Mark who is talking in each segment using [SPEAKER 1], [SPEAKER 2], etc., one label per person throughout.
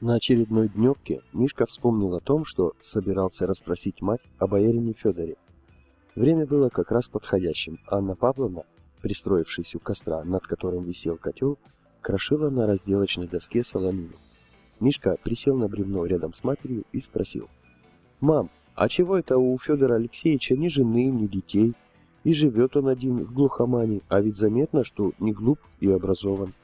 [SPEAKER 1] На очередной дневке Мишка вспомнил о том, что собирался расспросить мать о боярине Федоре. Время было как раз подходящим. Анна Павловна, пристроившись у костра, над которым висел котел, крошила на разделочной доске солонину. Мишка присел на бревно рядом с матерью и спросил. «Мам, а чего это у Федора Алексеевича ни жены, ни детей? И живет он один в глухомане, а ведь заметно, что не глуп и образован».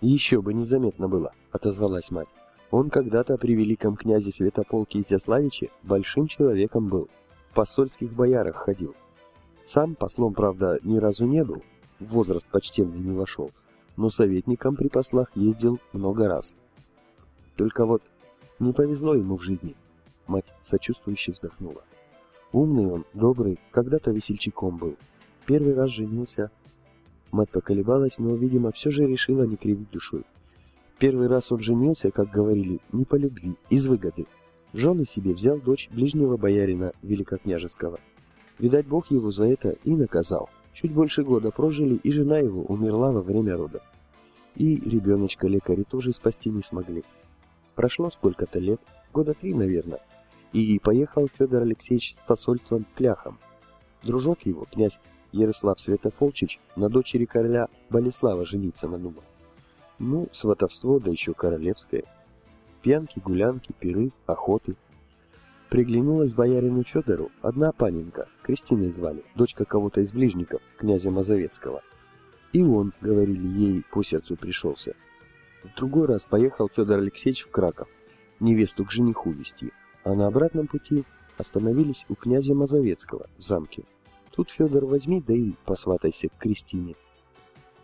[SPEAKER 1] «Еще бы незаметно было», — отозвалась мать. «Он когда-то при великом князе Святополке Изяславиче большим человеком был, в посольских боярах ходил. Сам послом, правда, ни разу не был, в возраст почтенный не вошел, но советником при послах ездил много раз. Только вот не повезло ему в жизни». Мать сочувствующе вздохнула. Умный он, добрый, когда-то весельчаком был. Первый раз женился, Мать поколебалась, но, видимо, все же решила не кривить душой. Первый раз он женился, как говорили, не по любви, из выгоды. В жены себе взял дочь ближнего боярина великокняжеского. Видать, Бог его за это и наказал. Чуть больше года прожили, и жена его умерла во время родов. И ребеночка лекари тоже спасти не смогли. Прошло сколько-то лет, года три, наверное, и поехал Федор Алексеевич с посольством к ляхам. Дружок его, князь Ярослав Святополчич на дочери короля Болеслава жениться надумал. Ну, сватовство, да еще королевское. Пьянки, гулянки, пиры, охоты. Приглянулась боярину Федору одна паненка, Кристиной звали, дочка кого-то из ближников, князя Мазовецкого. И он, говорили ей, по сердцу пришелся. В другой раз поехал Федор Алексеевич в Краков, невесту к жениху вести, а на обратном пути остановились у князя Мазовецкого в замке. Тут, Федор, возьми, да и посватайся к Кристине.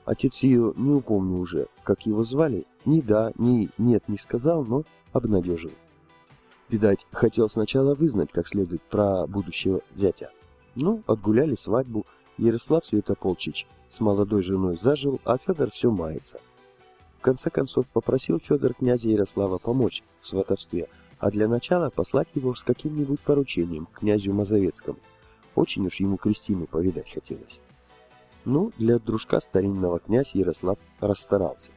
[SPEAKER 1] Отец ее не упомню уже, как его звали, ни да, ни нет не сказал, но обнадежил. Видать, хотел сначала вызнать как следует про будущего зятя. Ну, отгуляли свадьбу, Ярослав Святополчич с молодой женой зажил, а Федор все мается. В конце концов попросил Федор князя Ярослава помочь в сватовстве, а для начала послать его с каким-нибудь поручением к князю Мазовецкому. Очень уж ему Кристину повидать хотелось. Ну, для дружка старинного князь Ярослав расстарался.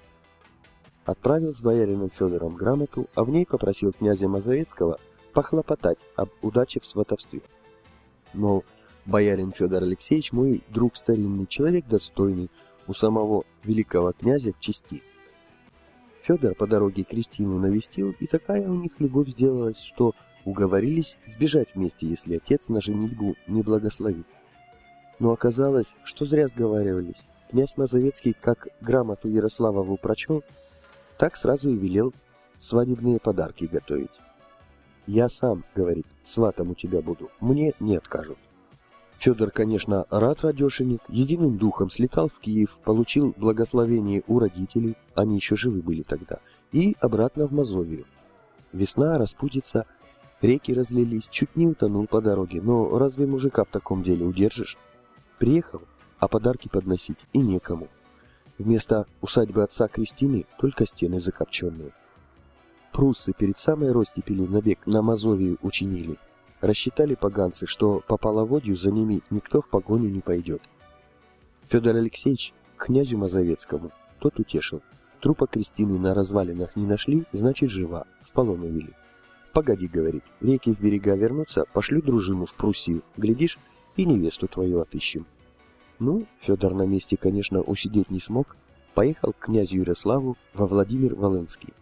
[SPEAKER 1] Отправил с боярином Федором грамоту, а в ней попросил князя Мазовецкого похлопотать об удаче в сватовстве. Мол, боярин Федор Алексеевич мой друг старинный, человек достойный, у самого великого князя в чести. Федор по дороге Кристину навестил, и такая у них любовь сделалась, что Уговорились сбежать вместе, если отец на женитьбу не благословит. Но оказалось, что зря сговаривались. Князь Мазовецкий, как грамоту Ярославову прочел, так сразу и велел свадебные подарки готовить. «Я сам, — говорит, — сватом у тебя буду, мне не откажут». Федор, конечно, рад радешенек, единым духом слетал в Киев, получил благословение у родителей, они еще живы были тогда, и обратно в Мазовию. Весна распутится, Реки разлились, чуть не утонул по дороге, но разве мужика в таком деле удержишь? Приехал, а подарки подносить и некому. Вместо усадьбы отца Кристины только стены закопченные. Пруссы перед самой ростепелью набег на Мазовию учинили. Рассчитали поганцы, что по половодью за ними никто в погоню не пойдет. Федор Алексеевич к князю Мазовецкому, тот утешил. Трупа Кристины на развалинах не нашли, значит жива, в полон увели. Погоди, говорит, реки в берега вернутся, пошлю дружину в Пруссию, глядишь, и невесту твою отыщем. Ну, Федор на месте, конечно, усидеть не смог, поехал к князю Ярославу во Владимир Волынский.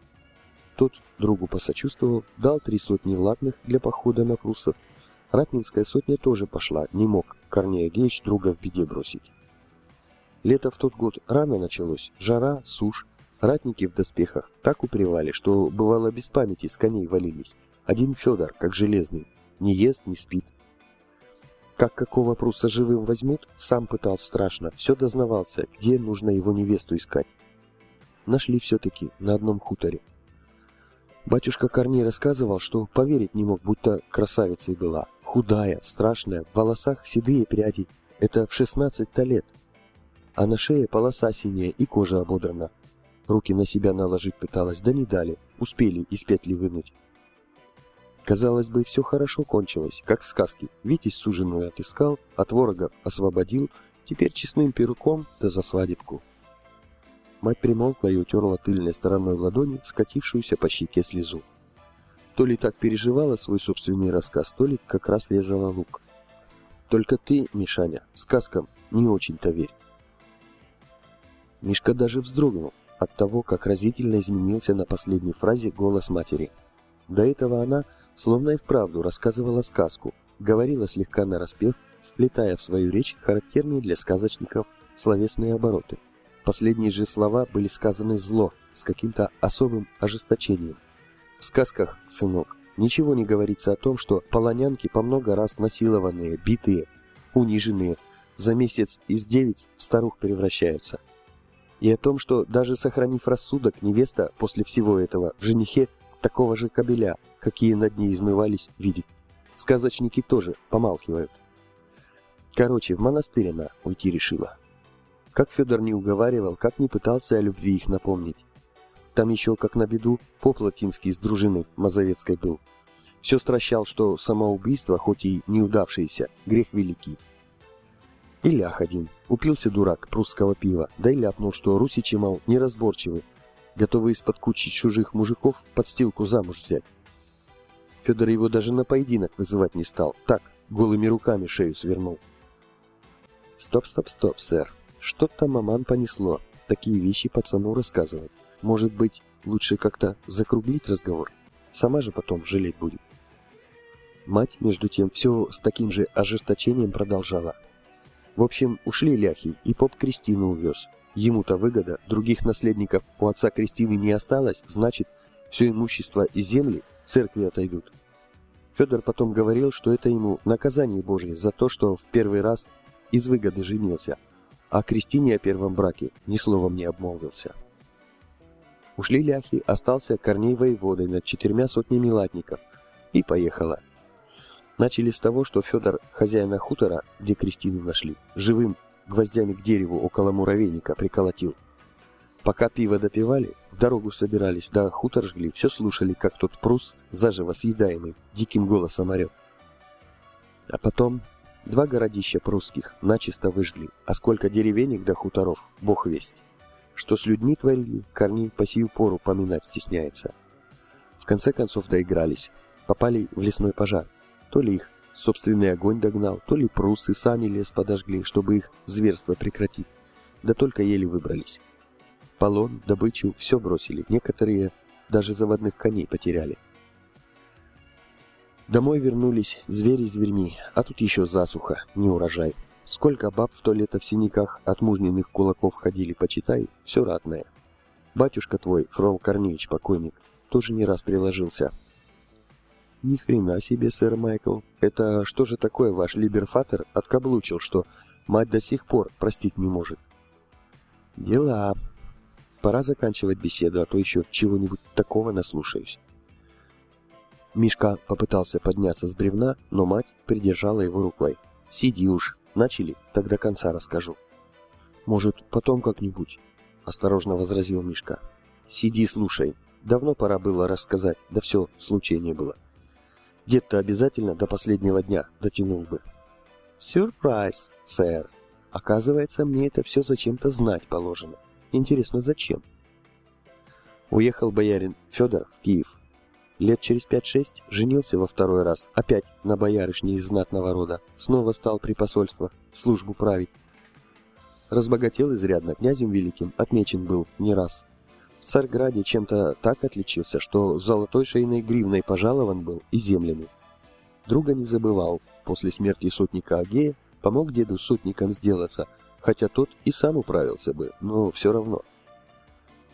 [SPEAKER 1] Тот другу посочувствовал, дал три сотни латных для похода на пруссов. Ратнинская сотня тоже пошла, не мог Корнея Геич друга в беде бросить. Лето в тот год рано началось, жара, сушь, Ратники в доспехах так упревали, что бывало без памяти с коней валились. Один Федор, как железный, не ест, не спит. Как какого пруса живым возьмут, сам пытал страшно, все дознавался, где нужно его невесту искать. Нашли все-таки на одном хуторе. Батюшка Корней рассказывал, что поверить не мог, будто красавицей была. Худая, страшная, в волосах седые пряди. Это в 16-то лет. А на шее полоса синяя и кожа ободрана. Руки на себя наложить пыталась, да не дали, успели из петли вынуть. Казалось бы, все хорошо кончилось, как в сказке. Витязь суженую отыскал, от ворогов освободил, теперь честным перуком да за свадебку. мать примолкла и утерла тыльной стороной ладони скатившуюся по щеке слезу. То ли так переживала свой собственный рассказ, то ли как раз резала лук. Только ты, Мишаня, сказкам не очень-то верь. Мишка даже вздрогнул от того, как разительно изменился на последней фразе голос матери. До этого она, словно и вправду, рассказывала сказку, говорила слегка нараспев, вплетая в свою речь характерные для сказочников словесные обороты. Последние же слова были сказаны зло, с каким-то особым ожесточением. В сказках, сынок, ничего не говорится о том, что полонянки по много раз насилованные, битые, униженные, за месяц из девиц в старух превращаются. И о том, что даже сохранив рассудок, невеста после всего этого в женихе такого же кобеля, какие над ней измывались, видит. Сказочники тоже помалкивают. Короче, в монастырь она уйти решила. Как Федор не уговаривал, как не пытался о любви их напомнить. Там еще, как на беду, поп латинский с дружиной Мазовецкой был. Все стращал, что самоубийство, хоть и неудавшееся, грех великий. И лях один. Упился дурак прусского пива, да и ляпнул, что русичи, мол, неразборчивы, готовы из-под кучи чужих мужиков подстилку замуж взять. Федор его даже на поединок вызывать не стал, так, голыми руками шею свернул. Стоп, стоп, стоп, сэр. Что-то маман понесло. Такие вещи пацану рассказывать. Может быть, лучше как-то закруглить разговор? Сама же потом жалеть будет. Мать, между тем, все с таким же ожесточением продолжала. В общем, ушли ляхи, и поп Кристину увез. Ему-то выгода, других наследников у отца Кристины не осталось, значит, все имущество и земли церкви отойдут. Федор потом говорил, что это ему наказание Божье за то, что в первый раз из выгоды женился – о Кристине о первом браке ни словом не обмолвился. Ушли ляхи, остался Корней воеводой над четырьмя сотнями латников, и поехала. Начали с того, что Федор, хозяина хутора, где Кристину нашли, живым гвоздями к дереву около муравейника приколотил. Пока пиво допивали, в дорогу собирались, да хутор жгли, все слушали, как тот прус, заживо съедаемый, диким голосом орет. А потом Два городища прусских начисто выжгли, а сколько деревенек до хуторов, бог весть. Что с людьми творили, Корней по сию пору поминать стесняется. В конце концов доигрались, попали в лесной пожар. То ли их собственный огонь догнал, то ли прусы сами лес подожгли, чтобы их зверство прекратить. Да только еле выбрались. Полон, добычу, все бросили, некоторые даже заводных коней потеряли. Домой вернулись звери зверьми, а тут еще засуха, не урожай. Сколько баб в то лето в синяках от мужниных кулаков ходили, почитай, все ратное. Батюшка твой, Фрол Корнеевич, покойник, тоже не раз приложился. Ни хрена себе, сэр Майкл. Это что же такое ваш либерфатер откаблучил, что мать до сих пор простить не может? Дела. Пора заканчивать беседу, а то еще чего-нибудь такого наслушаюсь. Мишка попытался подняться с бревна, но мать придержала его рукой. «Сиди уж. Начали? Тогда конца расскажу». «Может, потом как-нибудь?» — осторожно возразил Мишка. «Сиди, слушай. Давно пора было рассказать, да все, случая не было. Дед-то обязательно до последнего дня дотянул бы». «Сюрприз, сэр. Оказывается, мне это все зачем-то знать положено. Интересно, зачем?» Уехал боярин Федор в Киев Лет через пять-шесть женился во второй раз, опять на боярышне из знатного рода, снова стал при посольствах службу править. Разбогател изрядно, князем великим, отмечен был не раз. В Царграде чем-то так отличился, что золотой шейной гривной пожалован был и землями. Друга не забывал, после смерти сотника Агея помог деду сотником сделаться, хотя тот и сам управился бы, но все равно.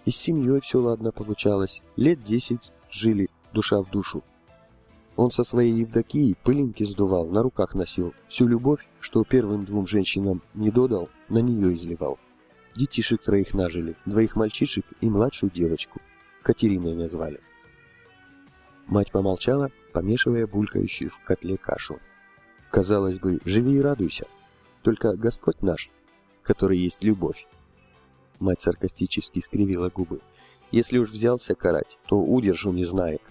[SPEAKER 1] И с семьей все ладно получалось, лет десять жили душа в душу. Он со своей Евдокией пылинки сдувал, на руках носил. Всю любовь, что первым двум женщинам не додал, на нее изливал. Детишек троих нажили, двоих мальчишек и младшую девочку. Катериной назвали. Мать помолчала, помешивая булькающую в котле кашу. Казалось бы, живи и радуйся. Только Господь наш, который есть любовь. Мать саркастически скривила губы. Если уж взялся карать, то удержу не знает.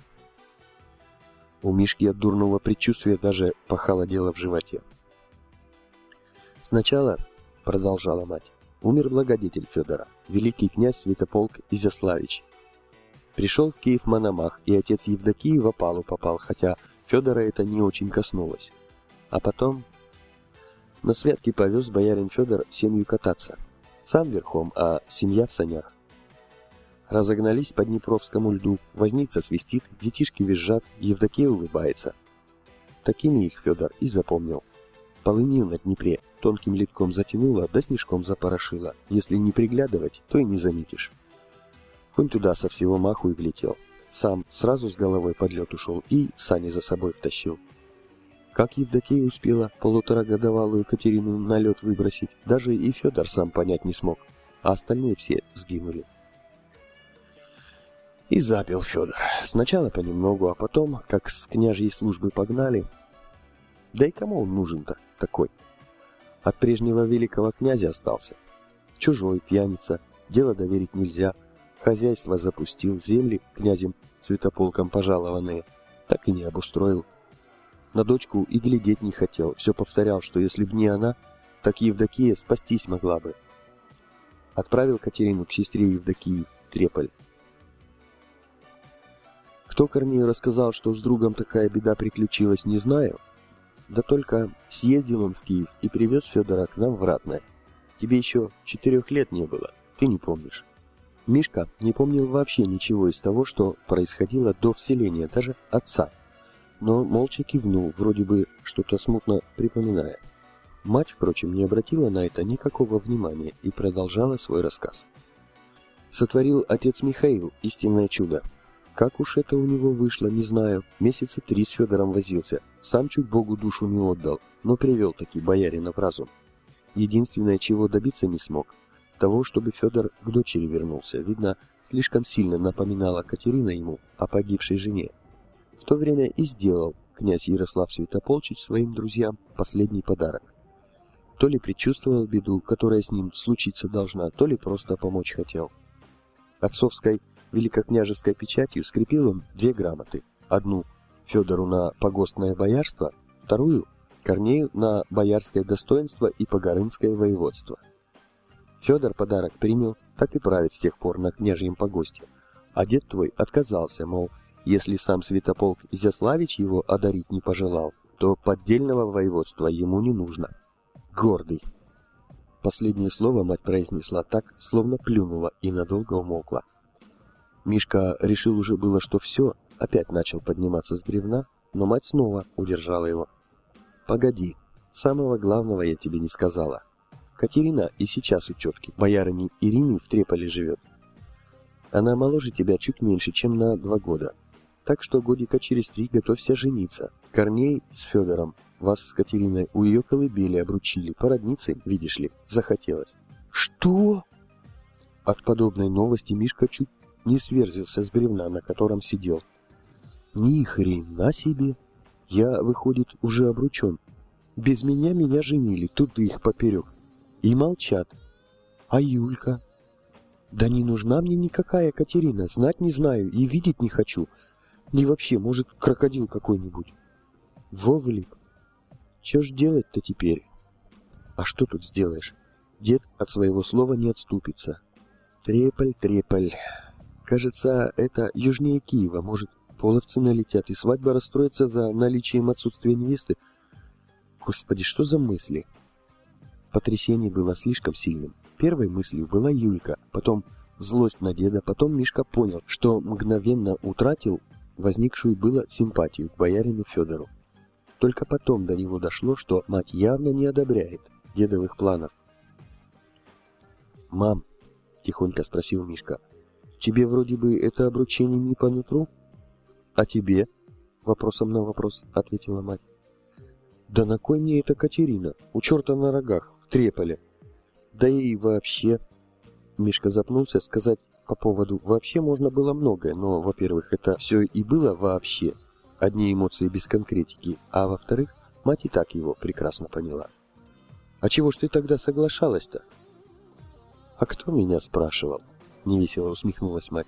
[SPEAKER 1] У Мишки от дурного предчувствия даже похолодело в животе. «Сначала, — продолжала мать, умер благодетель Федора, великий князь Святополк Изяславич. Пришел в Киев Мономах, и отец Евдокии в опалу попал, хотя Федора это не очень коснулось. А потом... На святки повез боярин Федор семью кататься. Сам верхом, а семья в санях. Разогнались по Днепровскому льду, возница свистит, детишки визжат, Евдокия улыбается. Такими их Федор и запомнил. Полынью на Днепре тонким литком затянула, да снежком запорошила. Если не приглядывать, то и не заметишь. Конь туда со всего маху и влетел. Сам сразу с головой под лед ушел и сани за собой втащил. Как Евдокия успела полуторагодовалую Катерину на лед выбросить, даже и Федор сам понять не смог, а остальные все сгинули. И запил Федор. Сначала понемногу, а потом, как с княжьей службы погнали. Да и кому он нужен-то такой? От прежнего великого князя остался. Чужой, пьяница, дело доверить нельзя. Хозяйство запустил, земли князем святополком пожалованные. Так и не обустроил. На дочку и глядеть не хотел. Все повторял, что если б не она, так Евдокия спастись могла бы. Отправил Катерину к сестре Евдокии, Треполь. Кто Корнею рассказал, что с другом такая беда приключилась, не знаю. Да только съездил он в Киев и привез Федора к нам в Ратное. Тебе еще четырех лет не было, ты не помнишь. Мишка не помнил вообще ничего из того, что происходило до вселения, даже отца. Но молча кивнул, вроде бы что-то смутно припоминая. Мать, впрочем, не обратила на это никакого внимания и продолжала свой рассказ. Сотворил отец Михаил истинное чудо. Как уж это у него вышло, не знаю. Месяца три с Федором возился. Сам чуть Богу душу не отдал, но привел таки боярина в разум. Единственное, чего добиться не смог, того, чтобы Федор к дочери вернулся. Видно, слишком сильно напоминала Катерина ему о погибшей жене. В то время и сделал князь Ярослав Святополчич своим друзьям последний подарок. То ли предчувствовал беду, которая с ним случиться должна, то ли просто помочь хотел. Отцовской великокняжеской печатью скрепил он две грамоты. Одну Федору на погостное боярство, вторую Корнею на боярское достоинство и погорынское воеводство. Федор подарок принял, так и правит с тех пор на княжьем погосте. А дед твой отказался, мол, если сам Святополк Изяславич его одарить не пожелал, то поддельного воеводства ему не нужно. Гордый. Последнее слово мать произнесла так, словно плюнула и надолго умолкла. Мишка решил уже было, что все, опять начал подниматься с бревна, но мать снова удержала его. «Погоди, самого главного я тебе не сказала. Катерина и сейчас у тетки, боярыни Ирины в Треполе живет. Она моложе тебя чуть меньше, чем на два года. Так что годика через три готовься жениться. Корней с Федором вас с Катериной у ее колыбели обручили, породницей, видишь ли, захотелось. Что? От подобной новости Мишка чуть не сверзился с бревна, на котором сидел. Ни хрена себе! Я, выходит, уже обручен. Без меня меня женили, тут их поперек. И молчат. А Юлька? Да не нужна мне никакая Катерина, знать не знаю и видеть не хочу. И вообще, может, крокодил какой-нибудь. Вовлип. Че ж делать-то теперь? А что тут сделаешь? Дед от своего слова не отступится. Треполь, треполь. Кажется, это южнее Киева. Может, половцы налетят, и свадьба расстроится за наличием отсутствия невесты? Господи, что за мысли? Потрясение было слишком сильным. Первой мыслью была Юлька, потом злость на деда, потом Мишка понял, что мгновенно утратил возникшую было симпатию к боярину Федору. Только потом до него дошло, что мать явно не одобряет дедовых планов. «Мам», — тихонько спросил Мишка, Тебе вроде бы это обручение не по нутру? А тебе? Вопросом на вопрос ответила мать. Да на кой мне эта Катерина? У черта на рогах, в Треполе. Да и вообще... Мишка запнулся сказать по поводу «вообще» можно было многое, но, во-первых, это все и было вообще, одни эмоции без конкретики, а во-вторых, мать и так его прекрасно поняла. «А чего ж ты тогда соглашалась-то?» «А кто меня спрашивал?» — невесело усмехнулась мать.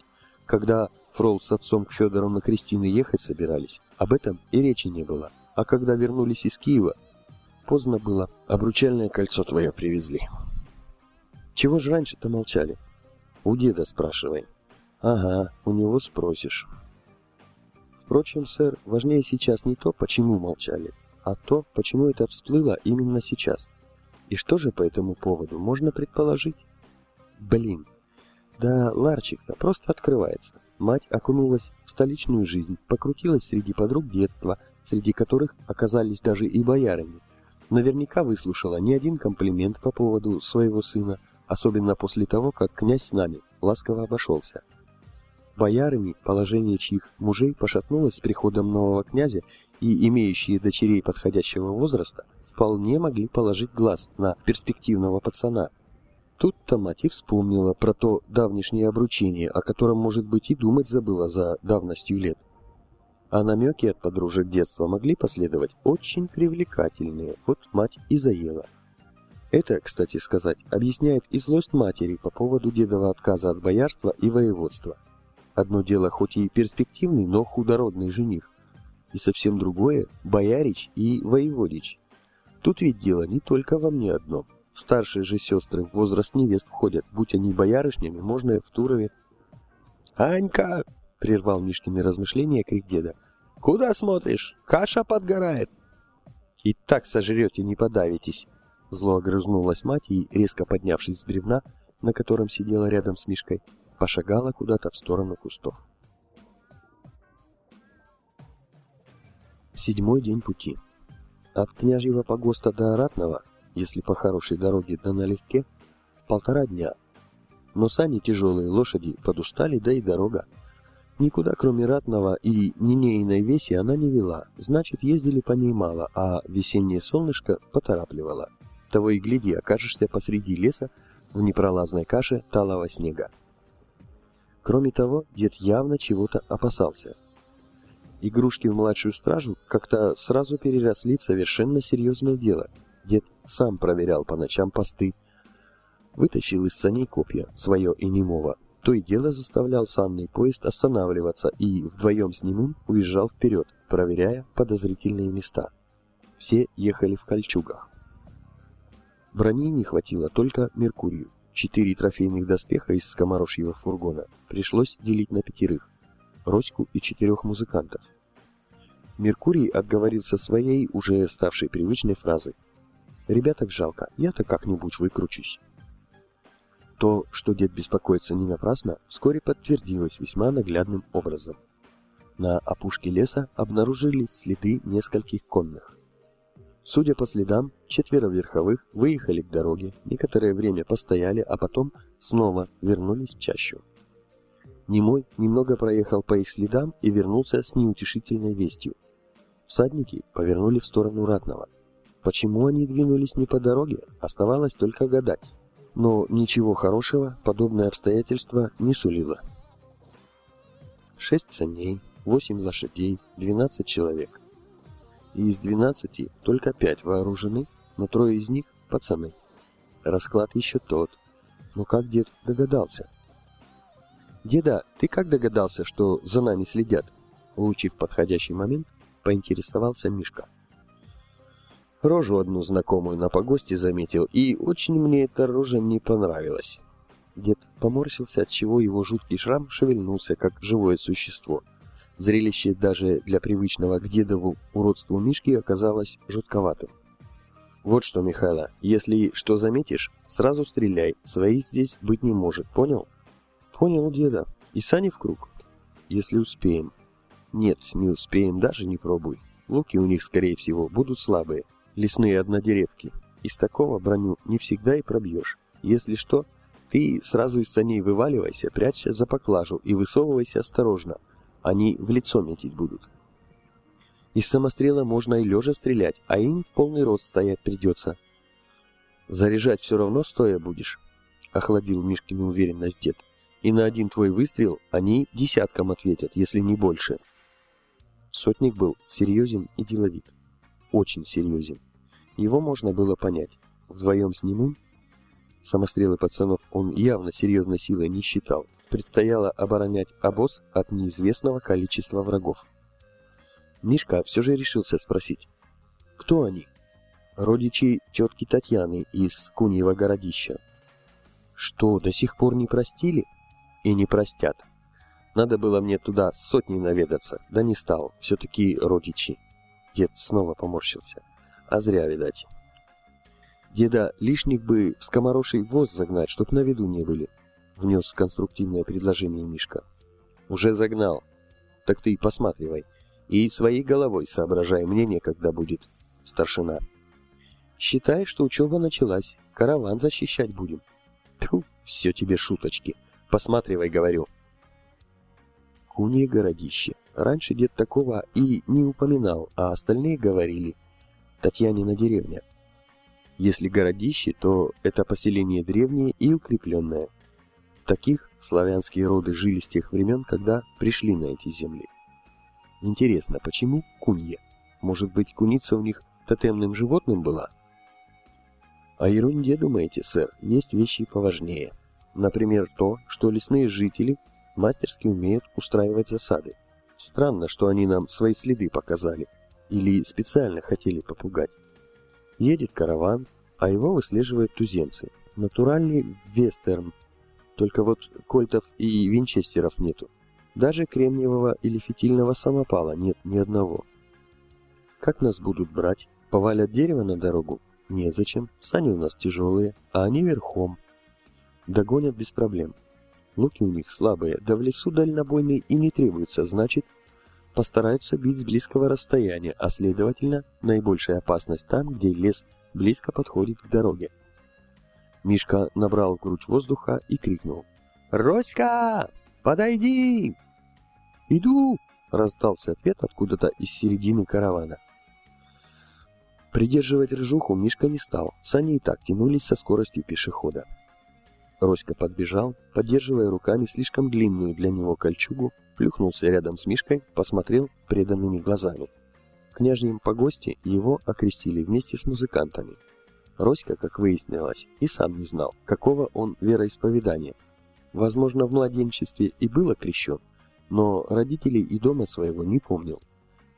[SPEAKER 1] «Когда Фрол с отцом к Федору на Кристины ехать собирались, об этом и речи не было. А когда вернулись из Киева, поздно было, обручальное кольцо твое привезли». Чего же раньше-то молчали? У деда спрашивай. Ага, у него спросишь. Впрочем, сэр, важнее сейчас не то, почему молчали, а то, почему это всплыло именно сейчас. И что же по этому поводу можно предположить? Блин, да ларчик-то просто открывается. Мать окунулась в столичную жизнь, покрутилась среди подруг детства, среди которых оказались даже и боярами. Наверняка выслушала не один комплимент по поводу своего сына, особенно после того, как князь с нами ласково обошелся. Боярами, положение чьих мужей пошатнулось с приходом нового князя, и имеющие дочерей подходящего возраста вполне могли положить глаз на перспективного пацана. Тут-то мать и вспомнила про то давнешнее обручение, о котором, может быть, и думать забыла за давностью лет. А намеки от подружек детства могли последовать очень привлекательные, вот мать и заела. Это, кстати сказать, объясняет и злость матери по поводу дедова отказа от боярства и воеводства. Одно дело хоть и перспективный, но худородный жених, и совсем другое – боярич и воеводич. Тут ведь дело не только во мне одном. Старшие же сестры в возраст невест входят, будь они боярышнями, можно и в Турове. «Анька!» – прервал Мишкины размышления крик деда. «Куда смотришь? Каша подгорает!» «И так сожрете, не подавитесь!» Зло огрызнулась мать и, резко поднявшись с бревна, на котором сидела рядом с Мишкой, пошагала куда-то в сторону кустов. Седьмой день пути. От княжьего погоста до Ратного, если по хорошей дороге да налегке, полтора дня. Но сани тяжелые лошади подустали, да и дорога. Никуда, кроме Ратного и Нинейной веси, она не вела, значит, ездили по ней мало, а весеннее солнышко поторапливало. Того и гляди, окажешься посреди леса в непролазной каше талого снега. Кроме того, дед явно чего-то опасался. Игрушки в младшую стражу как-то сразу переросли в совершенно серьезное дело. Дед сам проверял по ночам посты, вытащил из саней копья, свое и немого, то и дело заставлял санный поезд останавливаться и вдвоем с ним уезжал вперед, проверяя подозрительные места. Все ехали в кольчугах. Брони не хватило только Меркурию. Четыре трофейных доспеха из скоморожьего фургона пришлось делить на пятерых. Роську и четырех музыкантов. Меркурий отговорился своей, уже ставшей привычной фразой. «Ребяток жалко, я-то как-нибудь выкручусь». То, что дед беспокоится не напрасно, вскоре подтвердилось весьма наглядным образом. На опушке леса обнаружились следы нескольких конных. Судя по следам, четверо верховых выехали к дороге, некоторое время постояли, а потом снова вернулись в чащу. Немой немного проехал по их следам и вернулся с неутешительной вестью. Всадники повернули в сторону Ратного. Почему они двинулись не по дороге, оставалось только гадать. Но ничего хорошего подобное обстоятельство не сулило. Шесть саней, восемь лошадей, двенадцать человек и из 12 только 5 вооружены, но трое из них – пацаны. Расклад еще тот. Но как дед догадался? «Деда, ты как догадался, что за нами следят?» Улучив подходящий момент, поинтересовался Мишка. Рожу одну знакомую на погосте заметил, и очень мне эта рожа не понравилась. Дед поморщился, от чего его жуткий шрам шевельнулся, как живое существо – Зрелище даже для привычного к дедову уродству Мишки оказалось жутковатым. «Вот что, Михайло, если что заметишь, сразу стреляй, своих здесь быть не может, понял?» «Понял, деда. И сани в круг?» «Если успеем». «Нет, не успеем, даже не пробуй. Луки у них, скорее всего, будут слабые, лесные однодеревки. Из такого броню не всегда и пробьешь. Если что, ты сразу из саней вываливайся, прячься за поклажу и высовывайся осторожно, они в лицо метить будут. Из самострела можно и лежа стрелять, а им в полный рост стоять придется. Заряжать все равно стоя будешь, охладил Мишкину уверенность дед. И на один твой выстрел они десяткам ответят, если не больше. Сотник был серьезен и деловит. Очень серьезен. Его можно было понять. Вдвоем с ним самострелы пацанов он явно серьезной силой не считал предстояло оборонять обоз от неизвестного количества врагов. Мишка все же решился спросить, кто они? Родичи тетки Татьяны из Куньего городища. Что, до сих пор не простили? И не простят. Надо было мне туда с сотней наведаться, да не стал, все-таки родичи. Дед снова поморщился. А зря, видать. Деда лишних бы в скомороший воз загнать, чтоб на виду не были, внес конструктивное предложение Мишка. Уже загнал. Так ты посматривай. И своей головой соображай, мне некогда будет, старшина. Считай, что учеба началась, караван защищать будем. Тьфу, все тебе шуточки. Посматривай, говорю. Кунье городище. Раньше дед такого и не упоминал, а остальные говорили. Татьянина деревня. Если городище, то это поселение древнее и укрепленное. В таких славянские роды жили с тех времен, когда пришли на эти земли. Интересно, почему кунье? Может быть, куница у них тотемным животным была? О ерунде думаете, сэр, есть вещи поважнее. Например, то, что лесные жители мастерски умеют устраивать засады. Странно, что они нам свои следы показали. Или специально хотели попугать. Едет караван, а его выслеживают туземцы. Натуральный вестерн. Только вот кольтов и винчестеров нету. Даже кремниевого или фитильного самопала нет ни одного. Как нас будут брать? Повалят дерево на дорогу? Незачем. Сани у нас тяжелые, а они верхом. Догонят без проблем. Луки у них слабые, да в лесу дальнобойный и не требуется, значит, постараются бить с близкого расстояния, а следовательно, наибольшая опасность там, где лес близко подходит к дороге. Мишка набрал грудь воздуха и крикнул. «Роська, подойди!» «Иду!» — раздался ответ откуда-то из середины каравана. Придерживать рыжуху Мишка не стал, сани и так тянулись со скоростью пешехода. Роська подбежал, поддерживая руками слишком длинную для него кольчугу, плюхнулся рядом с Мишкой, посмотрел преданными глазами. В княжьем погосте его окрестили вместе с музыкантами. Роська, как выяснилось, и сам не знал, какого он вероисповедания. Возможно, в младенчестве и был окрещен, но родителей и дома своего не помнил.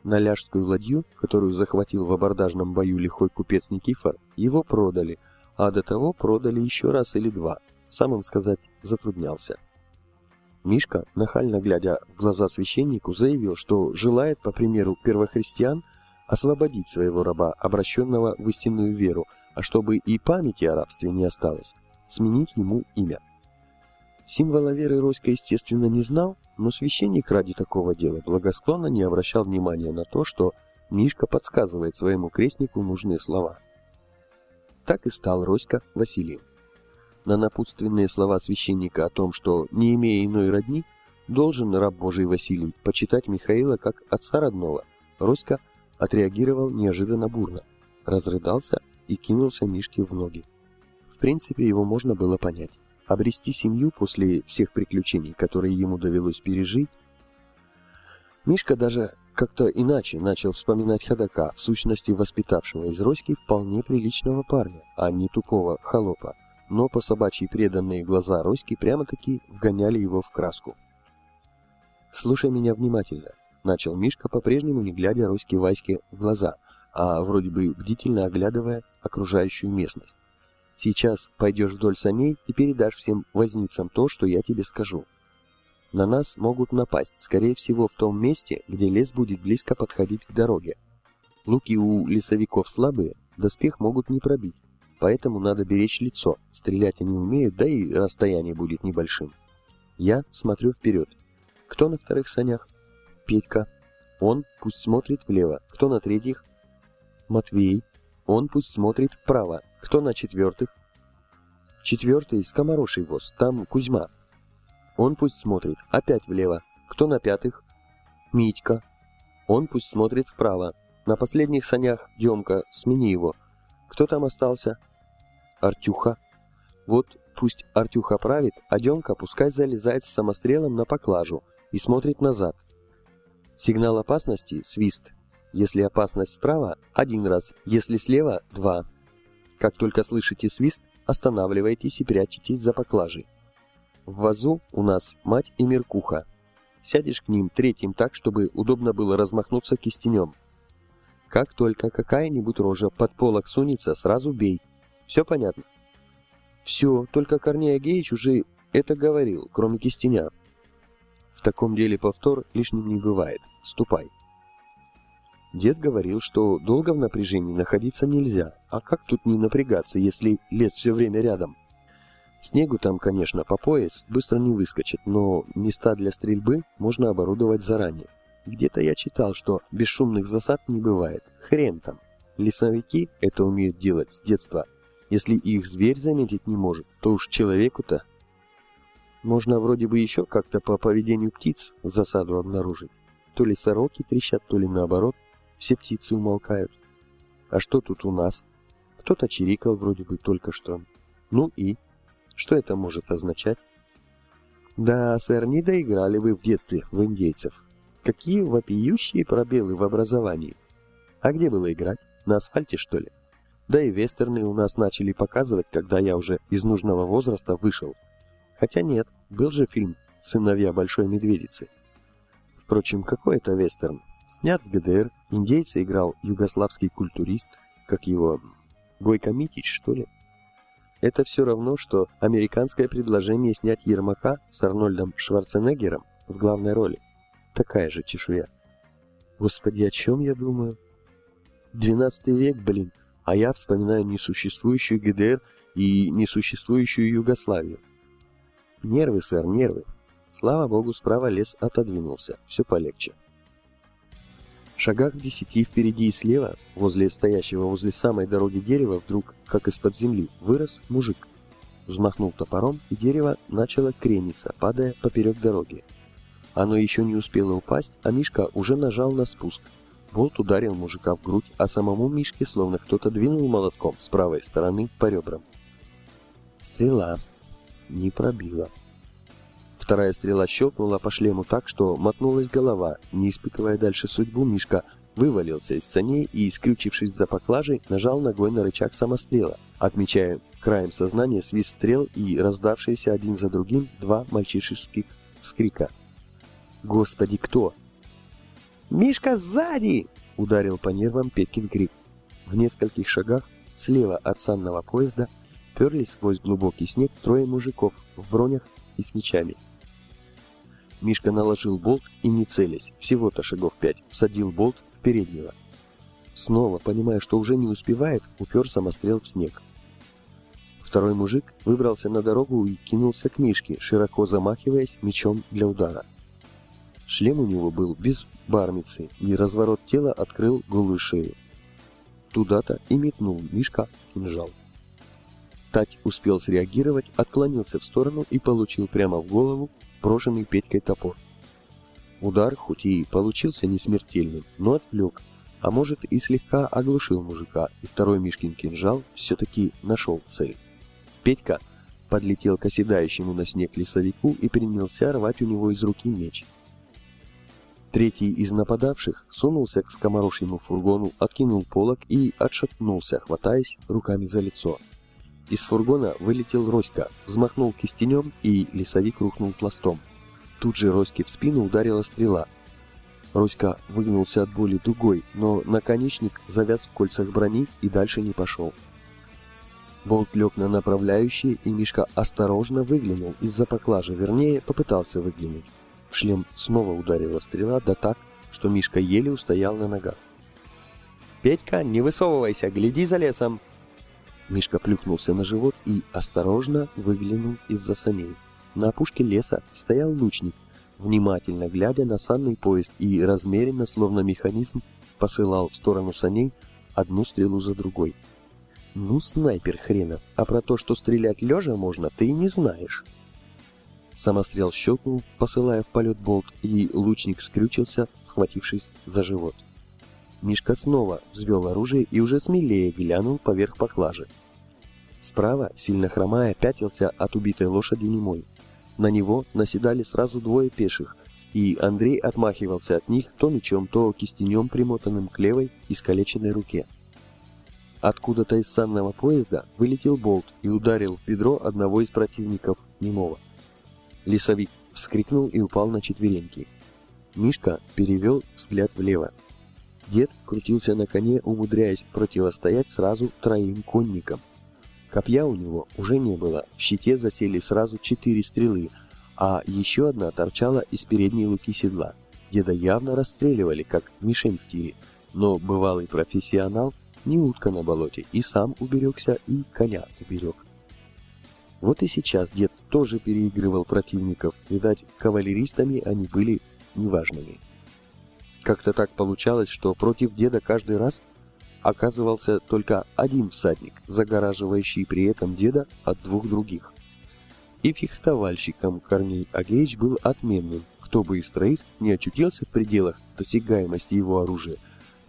[SPEAKER 1] На ляжскую ладью, которую захватил в абордажном бою лихой купец Никифор, его продали, а до того продали еще раз или два – сам сказать затруднялся. Мишка, нахально глядя в глаза священнику, заявил, что желает, по примеру первохристиан, освободить своего раба, обращенного в истинную веру, а чтобы и памяти о рабстве не осталось, сменить ему имя. Символа веры Роська, естественно, не знал, но священник ради такого дела благосклонно не обращал внимания на то, что Мишка подсказывает своему крестнику нужные слова. Так и стал Роська Василием на напутственные слова священника о том, что, не имея иной родни, должен раб Божий Василий почитать Михаила как отца родного, Роська отреагировал неожиданно бурно, разрыдался и кинулся Мишке в ноги. В принципе, его можно было понять. Обрести семью после всех приключений, которые ему довелось пережить, Мишка даже как-то иначе начал вспоминать ходока, в сущности воспитавшего из Роськи вполне приличного парня, а не тупого холопа но по собачьи преданные глаза Роськи прямо-таки вгоняли его в краску. «Слушай меня внимательно», — начал Мишка, по-прежнему не глядя Роське Ваське в глаза, а вроде бы бдительно оглядывая окружающую местность. «Сейчас пойдешь вдоль саней и передашь всем возницам то, что я тебе скажу. На нас могут напасть, скорее всего, в том месте, где лес будет близко подходить к дороге. Луки у лесовиков слабые, доспех могут не пробить, Поэтому надо беречь лицо. Стрелять они умеют, да и расстояние будет небольшим. Я смотрю вперед. Кто на вторых санях? Петька. Он пусть смотрит влево. Кто на третьих? Матвей. Он пусть смотрит вправо. Кто на четвертых? Четвертый скомороший воз. Там Кузьма. Он пусть смотрит опять влево. Кто на пятых? Митька. Он пусть смотрит вправо. На последних санях Демка, смени его. Кто там остался? Артюха. Вот пусть Артюха правит, а Демка пускай залезает с самострелом на поклажу и смотрит назад. Сигнал опасности – свист. Если опасность справа – один раз, если слева – два. Как только слышите свист, останавливайтесь и прячетесь за поклажей. В вазу у нас мать и меркуха. Сядешь к ним третьим так, чтобы удобно было размахнуться кистенем. Как только какая-нибудь рожа под полок сунется, сразу бей – все понятно? Все, только Корнея Геич уже это говорил, кроме кистеня. В таком деле повтор лишним не бывает. Ступай. Дед говорил, что долго в напряжении находиться нельзя. А как тут не напрягаться, если лес все время рядом? Снегу там, конечно, по пояс, быстро не выскочит, но места для стрельбы можно оборудовать заранее. Где-то я читал, что бесшумных засад не бывает. Хрен там. Лесовики это умеют делать с детства. Если их зверь заметить не может, то уж человеку-то. Можно вроде бы еще как-то по поведению птиц засаду обнаружить. То ли сороки трещат, то ли наоборот, все птицы умолкают. А что тут у нас? Кто-то чирикал вроде бы только что. Ну и? Что это может означать? Да, сэр, не доиграли вы в детстве в индейцев. Какие вопиющие пробелы в образовании. А где было играть? На асфальте, что ли? Да и вестерны у нас начали показывать, когда я уже из нужного возраста вышел. Хотя нет, был же фильм «Сыновья Большой Медведицы». Впрочем, какой это вестерн? Снят в ГДР, индейца играл югославский культурист, как его, Гойко Митич, что ли? Это все равно, что американское предложение снять Ермака с Арнольдом Шварценеггером в главной роли. Такая же чешуя. Господи, о чем я думаю? 12 век, блин, а я вспоминаю несуществующую ГДР и несуществующую Югославию. Нервы, сэр, нервы. Слава богу, справа лес отодвинулся, все полегче. В шагах в десяти впереди и слева, возле стоящего возле самой дороги дерева, вдруг, как из-под земли, вырос мужик. Взмахнул топором, и дерево начало крениться, падая поперек дороги. Оно еще не успело упасть, а Мишка уже нажал на спуск, Болт ударил мужика в грудь, а самому Мишке словно кто-то двинул молотком с правой стороны по ребрам. Стрела. Не пробила. Вторая стрела щелкнула по шлему так, что мотнулась голова. Не испытывая дальше судьбу, Мишка вывалился из саней и, скрючившись за поклажей, нажал ногой на рычаг самострела, отмечая краем сознания свист стрел и раздавшиеся один за другим два мальчишеских вскрика. «Господи, кто?» «Мишка, сзади!» — ударил по нервам Петкин крик. В нескольких шагах слева от санного поезда перлись сквозь глубокий снег трое мужиков в бронях и с мечами. Мишка наложил болт и, не целясь, всего-то шагов пять, всадил болт в переднего. Снова, понимая, что уже не успевает, упер самострел в снег. Второй мужик выбрался на дорогу и кинулся к Мишке, широко замахиваясь мечом для удара. Шлем у него был без бармицы, и разворот тела открыл голую шею. Туда-то и метнул Мишка кинжал. Тать успел среагировать, отклонился в сторону и получил прямо в голову брошенный Петькой топор. Удар, хоть и получился не смертельным, но отвлек, а может и слегка оглушил мужика, и второй Мишкин кинжал все-таки нашел цель. Петька подлетел к оседающему на снег лесовику и принялся рвать у него из руки меч. Третий из нападавших сунулся к скоморожьему фургону, откинул полог и отшатнулся, хватаясь руками за лицо. Из фургона вылетел Роська, взмахнул кистенем, и лесовик рухнул пластом. Тут же Роське в спину ударила стрела. Роська выгнулся от боли дугой, но наконечник завяз в кольцах брони и дальше не пошел. Болт лег на направляющий, и Мишка осторожно выглянул из-за поклажи, вернее, попытался выглянуть. В шлем снова ударила стрела, да так, что Мишка еле устоял на ногах. «Петька, не высовывайся, гляди за лесом!» Мишка плюхнулся на живот и осторожно выглянул из-за саней. На опушке леса стоял лучник, внимательно глядя на санный поезд и размеренно, словно механизм, посылал в сторону саней одну стрелу за другой. «Ну, снайпер хренов, а про то, что стрелять лежа можно, ты и не знаешь». Самострел щелкнул, посылая в полет болт, и лучник скрючился, схватившись за живот. Мишка снова взвел оружие и уже смелее глянул поверх поклажи. Справа, сильно хромая, пятился от убитой лошади немой. На него наседали сразу двое пеших, и Андрей отмахивался от них то мечом, то кистенем, примотанным к левой, искалеченной руке. Откуда-то из санного поезда вылетел болт и ударил в бедро одного из противников немого. Лесовик вскрикнул и упал на четвереньки. Мишка перевел взгляд влево. Дед крутился на коне, умудряясь противостоять сразу троим конникам. Копья у него уже не было, в щите засели сразу четыре стрелы, а еще одна торчала из передней луки седла. Деда явно расстреливали, как мишень в тире, но бывалый профессионал не утка на болоте, и сам уберегся, и коня уберег. Вот и сейчас дед тоже переигрывал противников, видать, кавалеристами они были неважными. Как-то так получалось, что против деда каждый раз оказывался только один всадник, загораживающий при этом деда от двух других. И фехтовальщиком Корней Агеич был отменным, кто бы из троих не очутился в пределах досягаемости его оружия,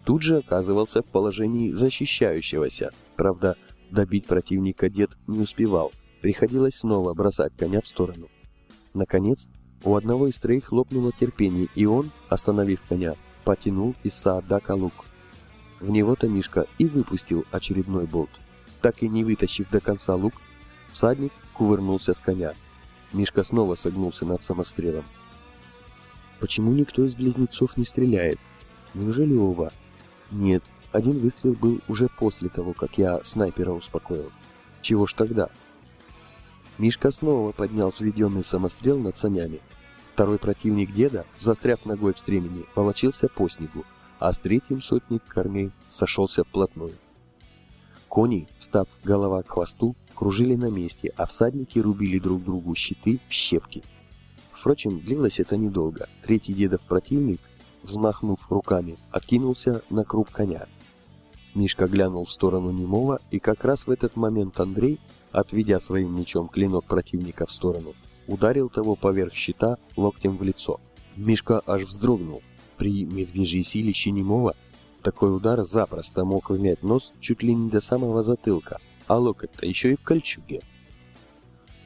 [SPEAKER 1] тут же оказывался в положении защищающегося. Правда, добить противника дед не успевал, приходилось снова бросать коня в сторону. Наконец, у одного из троих лопнуло терпение, и он, остановив коня, потянул из Саадака лук. В него-то Мишка и выпустил очередной болт. Так и не вытащив до конца лук, всадник кувырнулся с коня. Мишка снова согнулся над самострелом. Почему никто из близнецов не стреляет? Неужели оба? Нет, один выстрел был уже после того, как я снайпера успокоил. Чего ж тогда? Мишка снова поднял взведенный самострел над санями. Второй противник деда, застряв ногой в стремени, волочился по снегу, а с третьим сотник корней сошелся вплотную. Кони, встав голова к хвосту, кружили на месте, а всадники рубили друг другу щиты в щепки. Впрочем, длилось это недолго. Третий дедов противник, взмахнув руками, откинулся на круг коня. Мишка глянул в сторону немого, и как раз в этот момент Андрей, отведя своим мечом клинок противника в сторону, ударил того поверх щита локтем в лицо. Мишка аж вздрогнул. При медвежьей силище немого такой удар запросто мог вмять нос чуть ли не до самого затылка, а локоть-то еще и в кольчуге.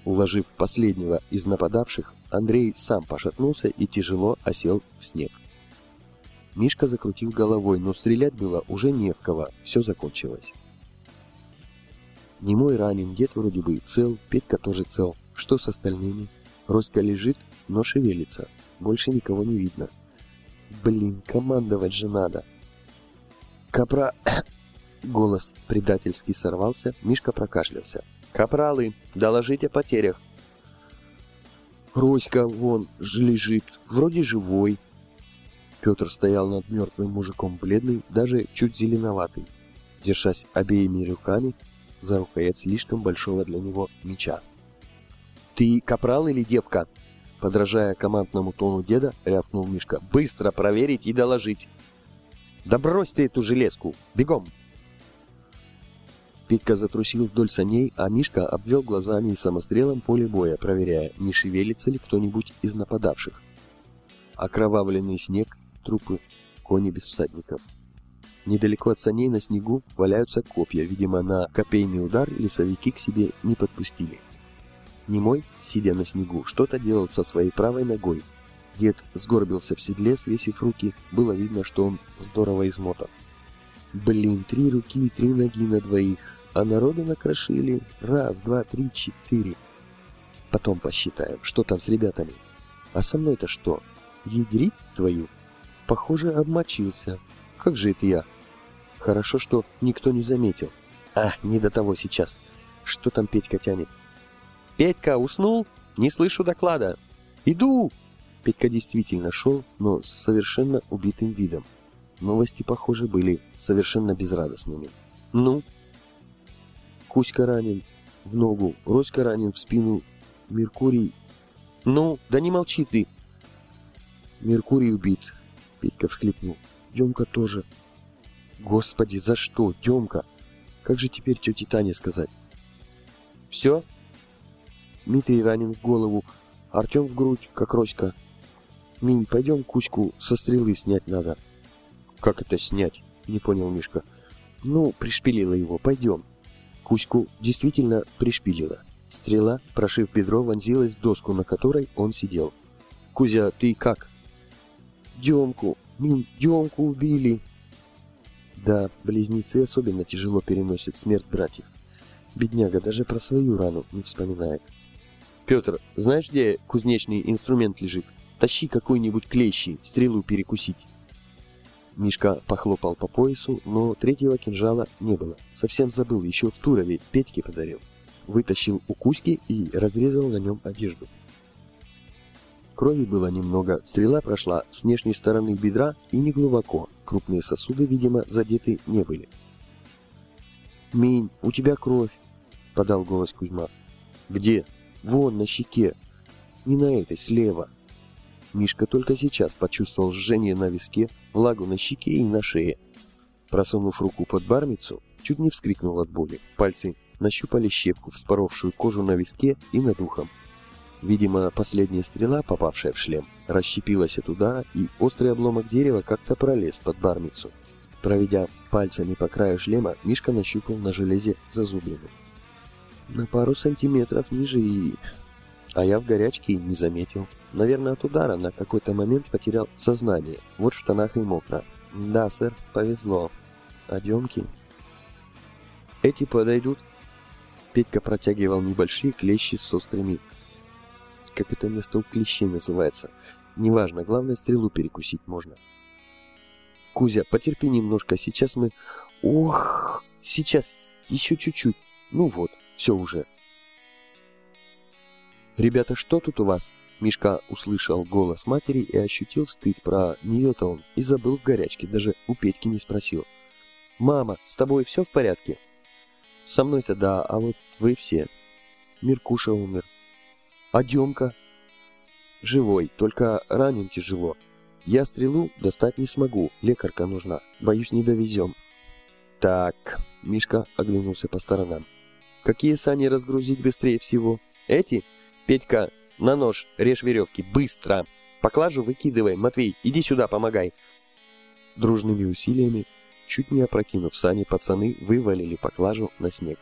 [SPEAKER 1] Уложив последнего из нападавших, Андрей сам пошатнулся и тяжело осел в снег. Мишка закрутил головой, но стрелять было уже не в кого, все закончилось. Немой ранен, дед вроде бы цел, Петька тоже цел. Что с остальными? Роська лежит, но шевелится. Больше никого не видно. Блин, командовать же надо. Капра... Голос предательски сорвался, Мишка прокашлялся. «Капралы, доложите о потерях!» «Роська вон лежит, вроде живой». Петр стоял над мертвым мужиком бледный, даже чуть зеленоватый, держась обеими руками за рукоять слишком большого для него меча. «Ты капрал или девка?» Подражая командному тону деда, рявкнул Мишка. «Быстро проверить и доложить!» «Да брось ты эту железку! Бегом!» Петька затрусил вдоль саней, а Мишка обвел глазами и самострелом поле боя, проверяя, не шевелится ли кто-нибудь из нападавших. Окровавленный снег, трупы, кони без всадников. Недалеко от саней на снегу валяются копья, видимо, на копейный удар лесовики к себе не подпустили. Немой, сидя на снегу, что-то делал со своей правой ногой. Дед сгорбился в седле, свесив руки, было видно, что он здорово измотан. Блин, три руки и три ноги на двоих, а народу накрошили раз, два, три, четыре. Потом посчитаем, что там с ребятами. А со мной-то что? Ядрить твою? Похоже, обмочился. Как же это я? Хорошо, что никто не заметил. А, не до того сейчас. Что там Петька тянет? Петька, уснул? Не слышу доклада. Иду! Петька действительно шел, но с совершенно убитым видом. Новости, похоже, были совершенно безрадостными. Ну, Кузька ранен в ногу, Роська ранен в спину, Меркурий... Ну, да не молчи ты! Меркурий убит, Петька всхлипнул. Демка тоже. Господи, за что, Демка? Как же теперь тете Тане сказать? Все? Дмитрий ранен в голову, Артем в грудь, как Роська. Минь, пойдем Кузьку со стрелы снять надо. Как это снять? Не понял Мишка. Ну, пришпилила его, пойдем. Кузьку действительно пришпилила. Стрела, прошив бедро, вонзилась в доску, на которой он сидел. «Кузя, ты как?» «Демку! Мин, Демку убили!» Да, близнецы особенно тяжело переносят смерть братьев. Бедняга даже про свою рану не вспоминает. «Петр, знаешь, где кузнечный инструмент лежит? Тащи какой-нибудь клещи, стрелу перекусить!» Мишка похлопал по поясу, но третьего кинжала не было. Совсем забыл, еще в Турове Петьке подарил. вытащил у Кузьки и разрезал на нем одежду. Крови было немного, стрела прошла с внешней стороны бедра и не глубоко, крупные сосуды, видимо, задеты не были. «Минь, у тебя кровь!» — подал голос Кузьма. «Где?» «Вон, на щеке!» «Не на этой, слева!» Мишка только сейчас почувствовал жжение на виске, влагу на щеке и на шее. Просунув руку под бармицу, чуть не вскрикнул от боли. Пальцы нащупали щепку, вспоровшую кожу на виске и над ухом. Видимо, последняя стрела, попавшая в шлем, расщепилась от удара, и острый обломок дерева как-то пролез под бармицу. Проведя пальцами по краю шлема, Мишка нащупал на железе зазубрину. На пару сантиметров ниже и... А я в горячке не заметил. Наверное, от удара на какой-то момент потерял сознание. Вот в штанах и мокро. Да, сэр, повезло. А демки? Эти подойдут? Петька протягивал небольшие клещи с острыми. Как это место у клещей называется? Неважно, главное, стрелу перекусить можно. Кузя, потерпи немножко, сейчас мы... Ох, сейчас, еще чуть-чуть. Ну вот, все уже. «Ребята, что тут у вас?» Мишка услышал голос матери и ощутил стыд про нее-то он и забыл в горячке, даже у Петьки не спросил. «Мама, с тобой все в порядке?» «Со мной-то да, а вот вы все». Миркуша умер. «А Демка?» «Живой, только ранен тяжело. Я стрелу достать не смогу, лекарка нужна. Боюсь, не довезем». «Так», — Мишка оглянулся по сторонам. «Какие сани разгрузить быстрее всего? Эти?» «Петька, на нож, режь веревки, быстро! Поклажу выкидывай, Матвей, иди сюда, помогай!» Дружными усилиями, чуть не опрокинув сани, пацаны вывалили поклажу на снег.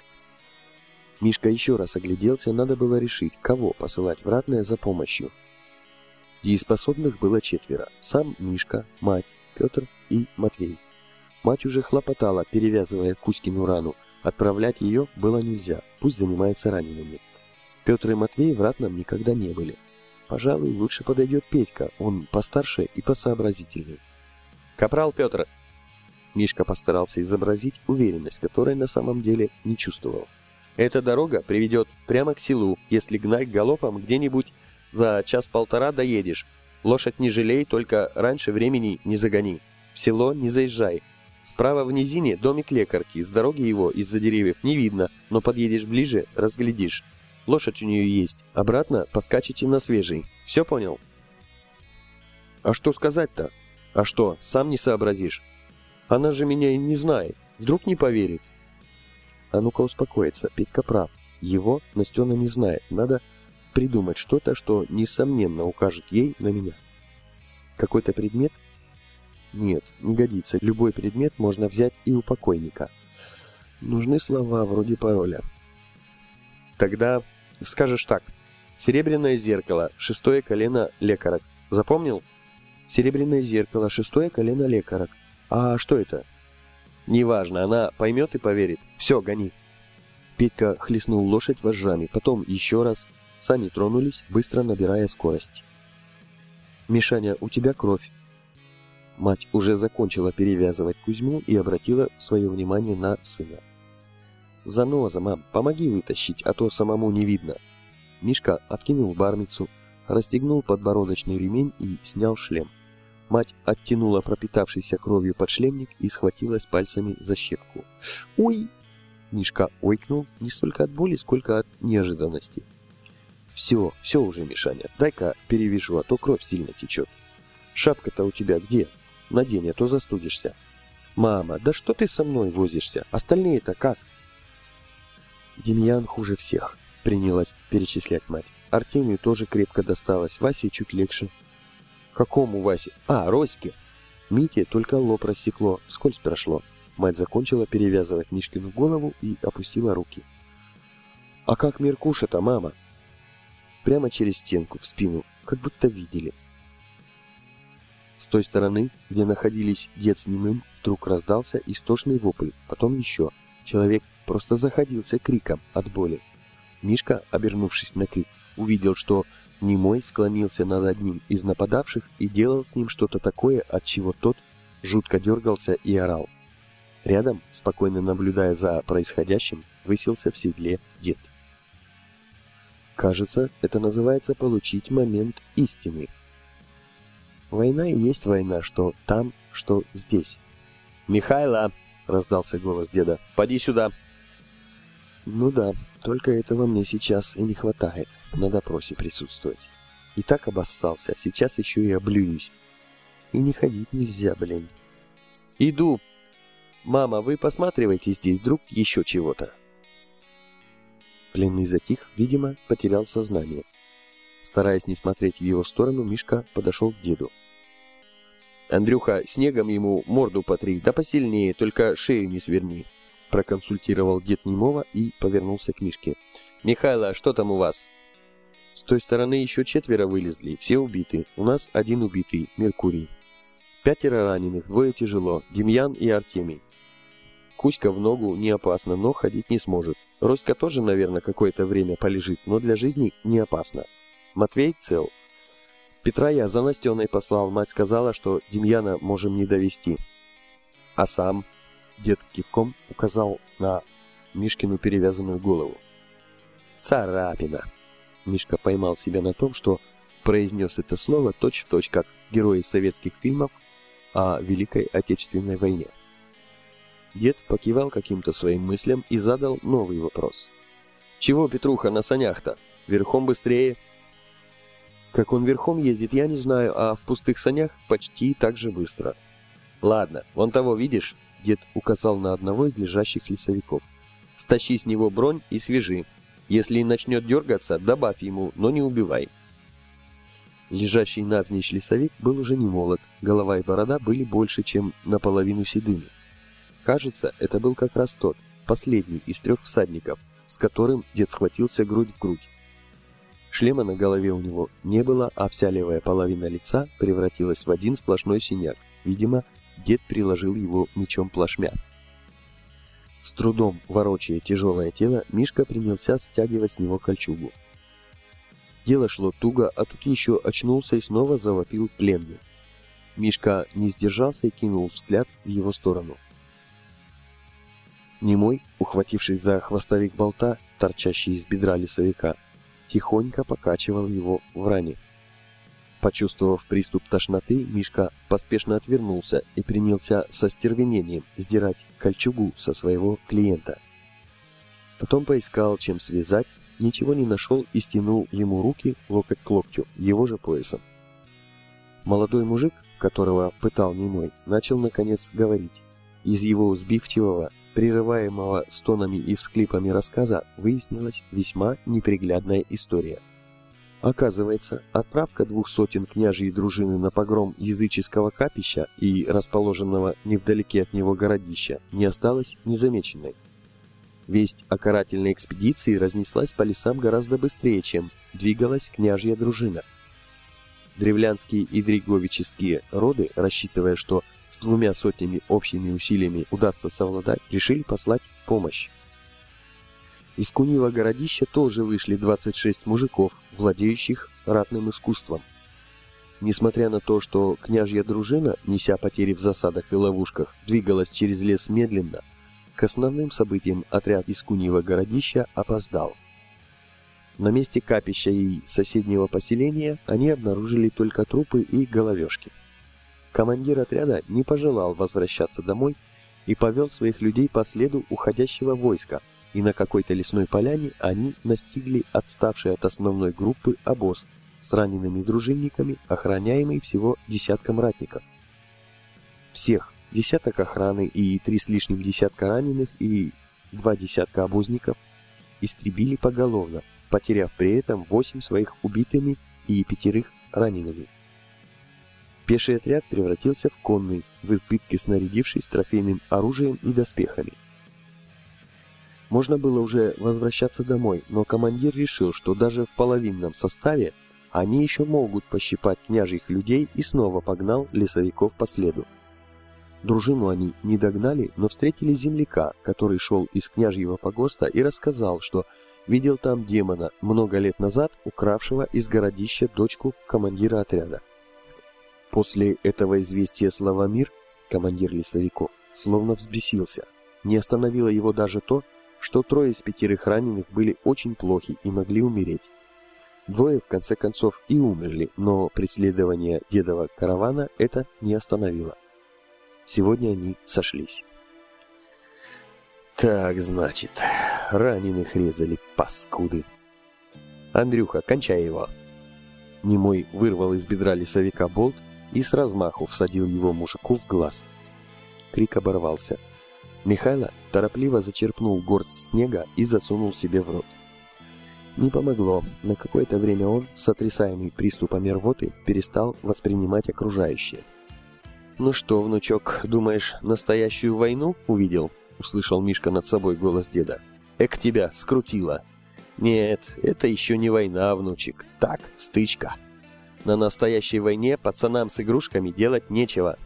[SPEAKER 1] Мишка еще раз огляделся, надо было решить, кого посылать в ратное за помощью. Дееспособных было четверо. Сам Мишка, мать, Петр и Матвей. Мать уже хлопотала, перевязывая Кузькину рану. Отправлять ее было нельзя, пусть занимается ранеными. Петр и Матвей в ратном никогда не были. Пожалуй, лучше подойдет Петька, он постарше и посообразительней. «Капрал Петр!» Мишка постарался изобразить уверенность, которой на самом деле не чувствовал. «Эта дорога приведет прямо к селу, если гнать галопом где-нибудь за час-полтора доедешь. Лошадь не жалей, только раньше времени не загони. В село не заезжай. Справа в низине домик лекарки, с дороги его из-за деревьев не видно, но подъедешь ближе, разглядишь. Лошадь у нее есть. Обратно поскачете на свежий. Все понял? А что сказать-то? А что, сам не сообразишь? Она же меня не знает. Вдруг не поверит? А ну-ка успокоиться. Петька прав. Его Настена не знает. Надо придумать что-то, что, несомненно, укажет ей на меня. Какой-то предмет? Нет, не годится. Любой предмет можно взять и у покойника. Нужны слова вроде пароля. Тогда Скажешь так. Серебряное зеркало, шестое колено лекарок. Запомнил? Серебряное зеркало, шестое колено лекарок. А что это? Неважно, она поймет и поверит. Все, гони. Петька хлестнул лошадь вожжами, потом еще раз. Сани тронулись, быстро набирая скорость. «Мишаня, у тебя кровь». Мать уже закончила перевязывать Кузьму и обратила свое внимание на сына. «Заноза, мам, помоги вытащить, а то самому не видно». Мишка откинул бармицу, расстегнул подбородочный ремень и снял шлем. Мать оттянула пропитавшийся кровью подшлемник и схватилась пальцами за щепку. «Ой!» Мишка ойкнул не столько от боли, сколько от неожиданности. «Все, все уже, Мишаня, дай-ка перевяжу, а то кровь сильно течет. Шапка-то у тебя где? Надень, а то застудишься». «Мама, да что ты со мной возишься? Остальные-то как?» Демьян хуже всех, принялась перечислять мать. Артемию тоже крепко досталось, Васе чуть легче. Какому Васе? А, Роське. Мите только лоб рассекло, скользь прошло. Мать закончила перевязывать Мишкину голову и опустила руки. «А как Меркуша-то, мама?» Прямо через стенку, в спину, как будто видели. С той стороны, где находились дед с немым, вдруг раздался истошный вопль, потом еще – Человек просто заходился криком от боли. Мишка, обернувшись на крик, увидел, что Немой склонился над одним из нападавших и делал с ним что-то такое, от чего тот жутко дергался и орал. Рядом, спокойно наблюдая за происходящим, высился в седле дед. Кажется, это называется получить момент истины. Война и есть война, что там, что здесь. «Михайло!» — раздался голос деда. «Поди сюда!» Ну да, только этого мне сейчас и не хватает на допросе присутствовать. И так обоссался, а сейчас еще и облююсь. И не ходить нельзя, блин. Иду. Мама, вы посматривайте здесь, вдруг еще чего-то. Пленный затих, видимо, потерял сознание. Стараясь не смотреть в его сторону, Мишка подошел к деду. «Андрюха, снегом ему морду потри, да посильнее, только шею не сверни», проконсультировал дед Немова и повернулся к Мишке. «Михайло, что там у вас?» С той стороны еще четверо вылезли, все убиты. У нас один убитый, Меркурий. Пятеро раненых, двое тяжело, Демьян и Артемий. Кузька в ногу не опасно, но ходить не сможет. Роська тоже, наверное, какое-то время полежит, но для жизни не опасно. Матвей цел. Петра я за Настеной послал, мать сказала, что Демьяна можем не довести. А сам дед кивком указал на Мишкину перевязанную голову. Царапина. Мишка поймал себя на том, что произнес это слово точь-в-точь, точь, как герои советских фильмов о Великой Отечественной войне. Дед покивал каким-то своим мыслям и задал новый вопрос. «Чего, Петруха, на санях-то? Верхом быстрее?» Как он верхом ездит, я не знаю, а в пустых санях почти так же быстро. «Ладно, вон того видишь?» Дед указал на одного из лежащих лесовиков. «Стащи с него бронь и свяжи. Если начнет дергаться, добавь ему, но не убивай. Лежащий навзничь лесовик был уже не молод, голова и борода были больше, чем наполовину седыми. Кажется, это был как раз тот, последний из трех всадников, с которым дед схватился грудь в грудь. Шлема на голове у него не было, а вся левая половина лица превратилась в один сплошной синяк. Видимо, дед приложил его мечом плашмя. С трудом ворочая тяжелое тело, Мишка принялся стягивать с него кольчугу. Дело шло туго, а тут еще очнулся и снова завопил пленный. Мишка не сдержался и кинул взгляд в его сторону. Немой, ухватившись за хвостовик болта, торчащий из бедра лесовика, тихонько покачивал его в ране. Почувствовав приступ тошноты, Мишка поспешно отвернулся и принялся со стервенением сдирать кольчугу со своего клиента. Потом поискал, чем связать, ничего не нашел и стянул ему руки локоть к локтю, его же поясом. Молодой мужик, которого пытал немой, начал наконец говорить. Из его сбивчивого, прерываемого стонами и всклипами рассказа выяснилась весьма неприглядная история – Оказывается, отправка двух сотен княжьей дружины на погром языческого капища и расположенного невдалеке от него городища не осталась незамеченной. Весть о карательной экспедиции разнеслась по лесам гораздо быстрее, чем двигалась княжья дружина. Древлянские и дриговические роды, рассчитывая, что с двумя сотнями общими усилиями удастся совладать, решили послать помощь. Из Куньего городища тоже вышли 26 мужиков, владеющих ратным искусством. Несмотря на то, что княжья дружина, неся потери в засадах и ловушках, двигалась через лес медленно, к основным событиям отряд из Куньего городища опоздал. На месте капища и соседнего поселения они обнаружили только трупы и головешки. Командир отряда не пожелал возвращаться домой и повел своих людей по следу уходящего войска – и на какой-то лесной поляне они настигли отставший от основной группы обоз с ранеными дружинниками, охраняемый всего десятком ратников. Всех десяток охраны и три с лишним десятка раненых и два десятка обозников истребили поголовно, потеряв при этом восемь своих убитыми и пятерых ранеными. Пеший отряд превратился в конный, в избытке снарядившись трофейным оружием и доспехами. Можно было уже возвращаться домой, но командир решил, что даже в половинном составе они еще могут пощипать княжьих людей и снова погнал лесовиков по следу. Дружину они не догнали, но встретили земляка, который шел из княжьего погоста и рассказал, что видел там демона, много лет назад укравшего из городища дочку командира отряда. После этого известия Славомир, командир лесовиков, словно взбесился. Не остановило его даже то, что трое из пятерых раненых были очень плохи и могли умереть. Двое, в конце концов, и умерли, но преследование дедова каравана это не остановило. Сегодня они сошлись. Так, значит, раненых резали, паскуды. Андрюха, кончай его. Немой вырвал из бедра лесовика болт и с размаху всадил его мужику в глаз. Крик оборвался. Михайло торопливо зачерпнул горсть снега и засунул себе в рот. Не помогло. На какое-то время он, сотрясаемый приступами рвоты, перестал воспринимать окружающее. «Ну что, внучок, думаешь, настоящую войну увидел?» — услышал Мишка над собой голос деда. «Эк тебя скрутило!» «Нет, это еще не война, внучек. Так, стычка. На настоящей войне пацанам с игрушками делать нечего».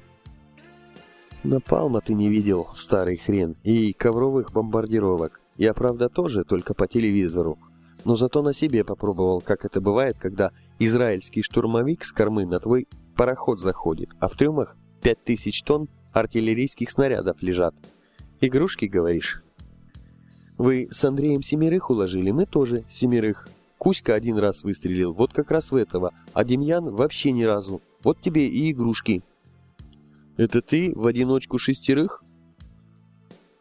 [SPEAKER 1] «Напалма ты не видел, старый хрен, и ковровых бомбардировок. Я, правда, тоже, только по телевизору но зато на себе попробовал, как это бывает, когда израильский штурмовик с кормы на твой пароход заходит, а в трюмах 5000 тонн артиллерийских снарядов лежат. Игрушки, говоришь? Вы с Андреем семерых уложили, мы тоже семерых. Кузька один раз выстрелил, вот как раз в этого, а Демьян вообще ни разу. Вот тебе и игрушки. Это ты в одиночку шестерых?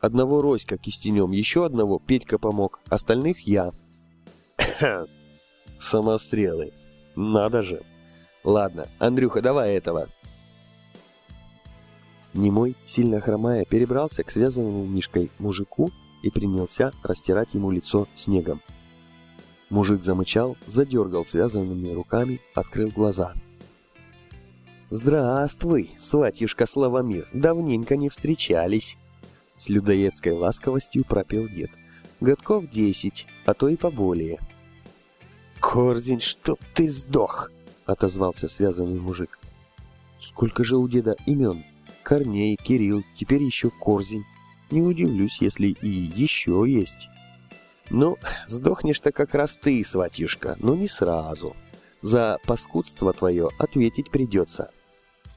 [SPEAKER 1] Одного Роська кистенем, еще одного Петька помог, остальных я. Самострелы. Надо же. Ладно, Андрюха, давай этого. Немой, сильно хромая, перебрался к связанному мишкой мужику и принялся растирать ему лицо снегом. Мужик замычал, задергал связанными руками, открыл глаза. «Здравствуй, сватюшка Славомир, давненько не встречались!» С людоедской ласковостью пропел дед. «Годков десять, а то и поболее». «Корзин, чтоб ты сдох!» — отозвался связанный мужик. «Сколько же у деда имен? Корней, Кирилл, теперь еще Корзин. Не удивлюсь, если и еще есть». «Ну, сдохнешь-то как раз ты, сватюшка, но не сразу. За паскудство твое ответить придется».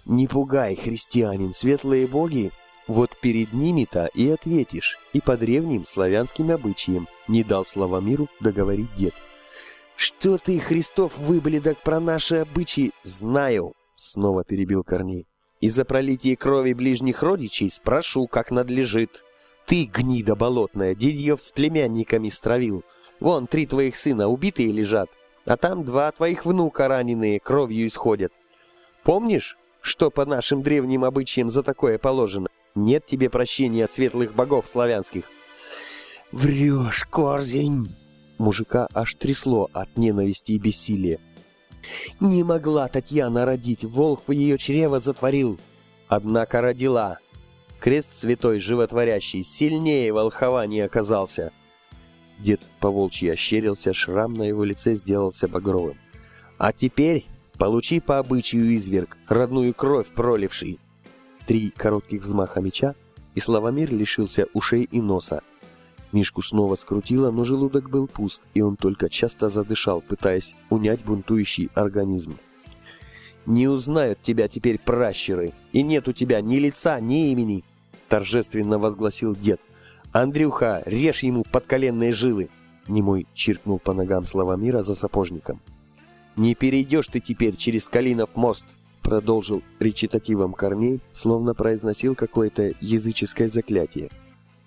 [SPEAKER 1] «Не пугай, христианин, светлые боги!» Вот перед ними-то и ответишь, и по древним славянским обычаям не дал миру договорить дед. «Что ты, Христов, выбледок про наши обычаи?» «Знаю», — снова перебил Корней. «И за пролитие крови ближних родичей спрошу, как надлежит. Ты, гнида болотная, дедьев с племянниками стравил. Вон, три твоих сына убитые лежат, а там два твоих внука раненые кровью исходят. Помнишь, что по нашим древним обычаям за такое положено? Нет тебе прощения от светлых богов славянских». «Врешь, Корзень!» Мужика аж трясло от ненависти и бессилия. Не могла Татьяна родить, волх в ее чрево затворил. Однако родила. Крест святой животворящий сильнее волхова не оказался. Дед поволчьи ощерился, шрам на его лице сделался багровым. А теперь получи по обычаю изверг, родную кровь проливший. Три коротких взмаха меча, и Славомир лишился ушей и носа, Мишку снова скрутило, но желудок был пуст, и он только часто задышал, пытаясь унять бунтующий организм. «Не узнают тебя теперь пращеры, и нет у тебя ни лица, ни имени!» торжественно возгласил дед. «Андрюха, режь ему подколенные жилы!» Немой чиркнул по ногам Славомира за сапожником. «Не перейдешь ты теперь через Калинов мост!» Продолжил речитативом Корней, словно произносил какое-то языческое заклятие.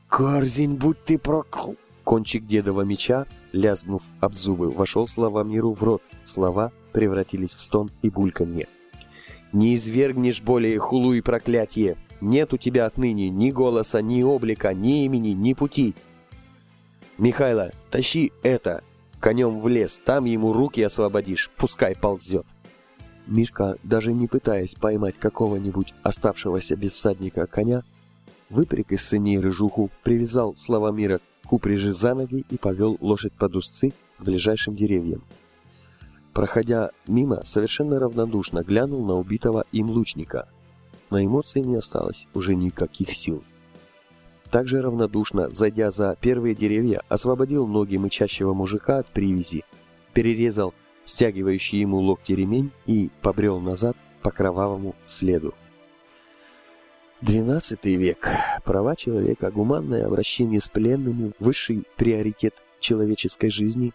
[SPEAKER 1] «Корзин, будь ты прокл...» Кончик дедова меча, лязнув об зубы, вошел слова миру в рот. Слова превратились в стон и бульканье. «Не извергнешь более хулу и проклятие! Нет у тебя отныне ни голоса, ни облика, ни имени, ни пути!» «Михайло, тащи это! Конем в лес, там ему руки освободишь, пускай ползет!» Мишка, даже не пытаясь поймать какого-нибудь оставшегося без всадника коня, выпряг из сыней рыжуху, привязал Славомира к упряжи за ноги и повел лошадь под узцы к ближайшим деревьям. Проходя мимо, совершенно равнодушно глянул на убитого им лучника. На эмоции не осталось уже никаких сил. Также равнодушно, зайдя за первые деревья, освободил ноги мычащего мужика от привязи, перерезал стягивающий ему локти ремень и побрел назад по кровавому следу. XII век. Права человека, гуманное обращение с пленными, высший приоритет человеческой жизни.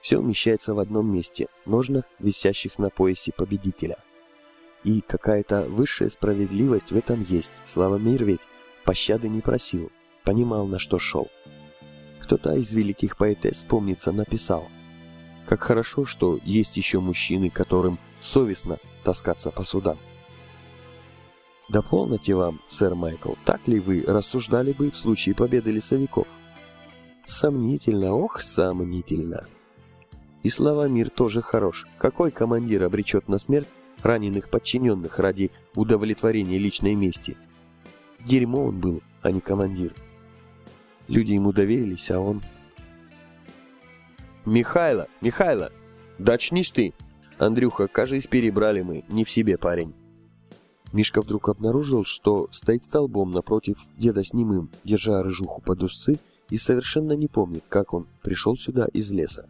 [SPEAKER 1] Все умещается в одном месте, ножнах, висящих на поясе победителя. И какая-то высшая справедливость в этом есть. Слава мир ведь пощады не просил, понимал, на что шел. Кто-то из великих поэтесс, помнится, написал – как хорошо, что есть еще мужчины, которым совестно таскаться по судам. Да полноте вам, сэр Майкл, так ли вы рассуждали бы в случае победы лесовиков? Сомнительно, ох, сомнительно. И слова мир тоже хорош. Какой командир обречет на смерть раненых подчиненных ради удовлетворения личной мести? Дерьмо он был, а не командир. Люди ему доверились, а он «Михайло! Михайло! Да очнись ты! Андрюха, кажись, перебрали мы, не в себе парень!» Мишка вдруг обнаружил, что стоит столбом напротив деда с немым, держа рыжуху под узцы, и совершенно не помнит, как он пришел сюда из леса.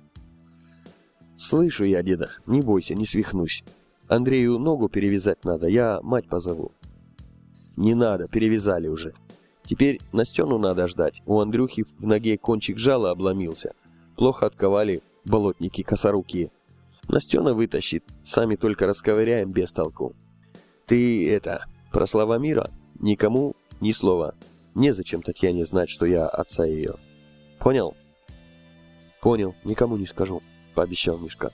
[SPEAKER 1] «Слышу я, деда, не бойся, не свихнусь. Андрею ногу перевязать надо, я мать позову». «Не надо, перевязали уже. Теперь Настену надо ждать, у Андрюхи в ноге кончик жала обломился, Плохо отковали болотники косорукие. Настена вытащит, сами только расковыряем без толку. Ты это, про слова мира? Никому ни слова. Незачем Татьяне знать, что я отца ее. Понял? Понял, никому не скажу, пообещал Мишка.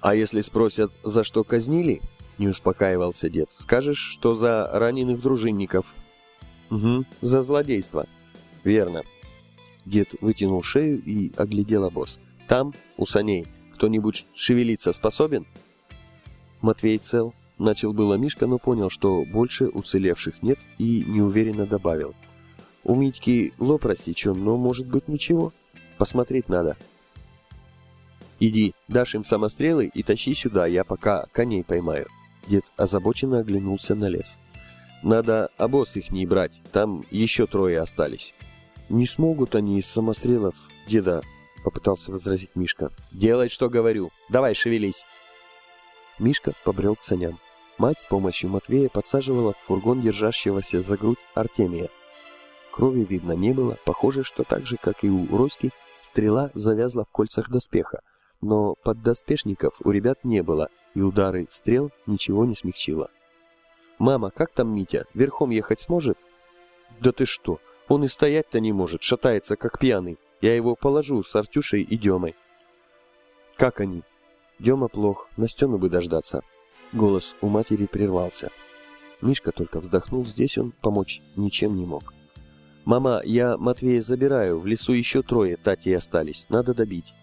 [SPEAKER 1] А если спросят, за что казнили? Не успокаивался дед. Скажешь, что за раненых дружинников. Угу, за злодейство. Верно, Дед вытянул шею и оглядел обоз. «Там, у саней, кто-нибудь шевелиться способен?» Матвей цел. Начал было Мишка, но понял, что больше уцелевших нет и неуверенно добавил. «У Митьки лоб рассечен, но может быть ничего. Посмотреть надо». «Иди, дашь им самострелы и тащи сюда, я пока коней поймаю». Дед озабоченно оглянулся на лес. «Надо обоз их не брать, там еще трое остались». «Не смогут они из самострелов, деда», — попытался возразить Мишка. «Делай, что говорю. Давай, шевелись». Мишка побрел к саням. Мать с помощью Матвея подсаживала в фургон держащегося за грудь Артемия. Крови видно не было, похоже, что так же, как и у Роськи, стрела завязла в кольцах доспеха, но поддоспешников у ребят не было, и удары стрел ничего не смягчило. «Мама, как там Митя? Верхом ехать сможет?» «Да ты что? Он и стоять-то не может, шатается, как пьяный. Я его положу с Артюшей и Демой. Как они? Дема плох, Настену бы дождаться. Голос у матери прервался. Мишка только вздохнул, здесь он помочь ничем не мог. «Мама, я Матвея забираю, в лесу еще трое Тати остались, надо добить».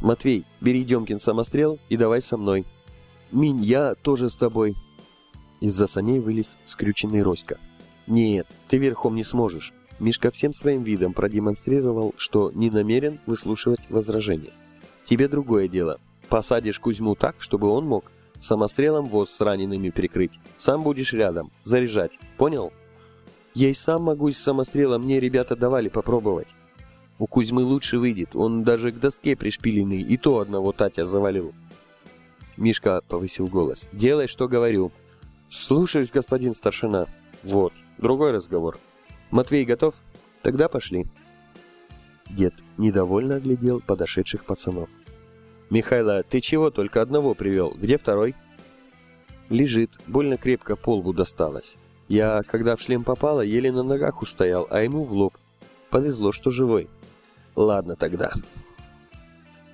[SPEAKER 1] «Матвей, бери Демкин самострел и давай со мной». «Минь, я тоже с тобой». Из-за саней вылез скрюченный Роська. «Нет, ты верхом не сможешь. Мишка всем своим видом продемонстрировал, что не намерен выслушивать возражения. «Тебе другое дело. Посадишь Кузьму так, чтобы он мог самострелом воз с ранеными прикрыть. Сам будешь рядом, заряжать. Понял?» «Я и сам могу с самострелом, мне ребята давали попробовать». «У Кузьмы лучше выйдет, он даже к доске пришпиленный, и то одного Татя завалил». Мишка повысил голос. «Делай, что говорю». «Слушаюсь, господин старшина». «Вот, другой разговор». Матвей готов? Тогда пошли. Дед недовольно оглядел подошедших пацанов. «Михайло, ты чего только одного привел? Где второй?» «Лежит, больно крепко по лбу досталось. Я, когда в шлем попала, еле на ногах устоял, а ему в лоб. Повезло, что живой. Ладно тогда».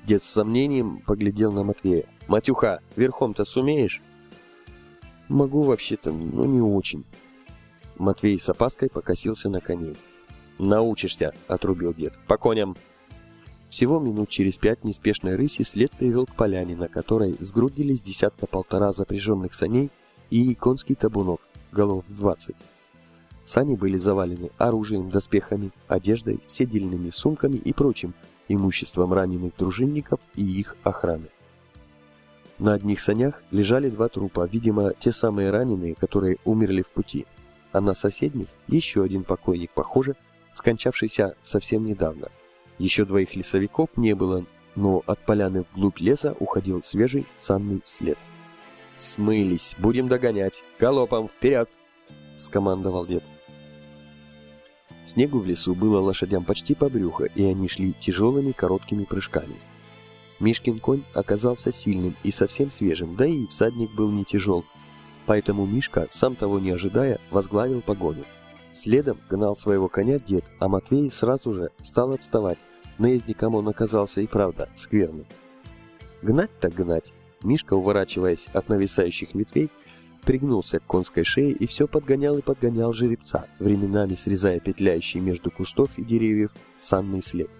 [SPEAKER 1] Дед с сомнением поглядел на Матвея. «Матюха, верхом-то сумеешь?» «Могу вообще-то, но не очень». Матвей с опаской покосился на коней. «Научишься», — отрубил дед. «По коням!» Всего минут через пять неспешной рыси след привел к поляне, на которой сгрудились десятка-полтора запряженных саней и конский табунок, голов в двадцать. Сани были завалены оружием, доспехами, одеждой, седельными сумками и прочим имуществом раненых дружинников и их охраны. На одних санях лежали два трупа, видимо, те самые раненые, которые умерли в пути – а на соседних еще один покойник, похоже, скончавшийся совсем недавно. Еще двоих лесовиков не было, но от поляны вглубь леса уходил свежий санный след. «Смылись, будем догонять! Галопом, вперед!» — скомандовал дед. Снегу в лесу было лошадям почти по брюхо, и они шли тяжелыми короткими прыжками. Мишкин конь оказался сильным и совсем свежим, да и всадник был не тяжел, поэтому Мишка, сам того не ожидая, возглавил погоню. Следом гнал своего коня дед, а Матвей сразу же стал отставать. Наездником он оказался и правда скверным. Гнать так гнать. Мишка, уворачиваясь от нависающих ветвей, пригнулся к конской шее и все подгонял и подгонял жеребца, временами срезая петляющий между кустов и деревьев санный след.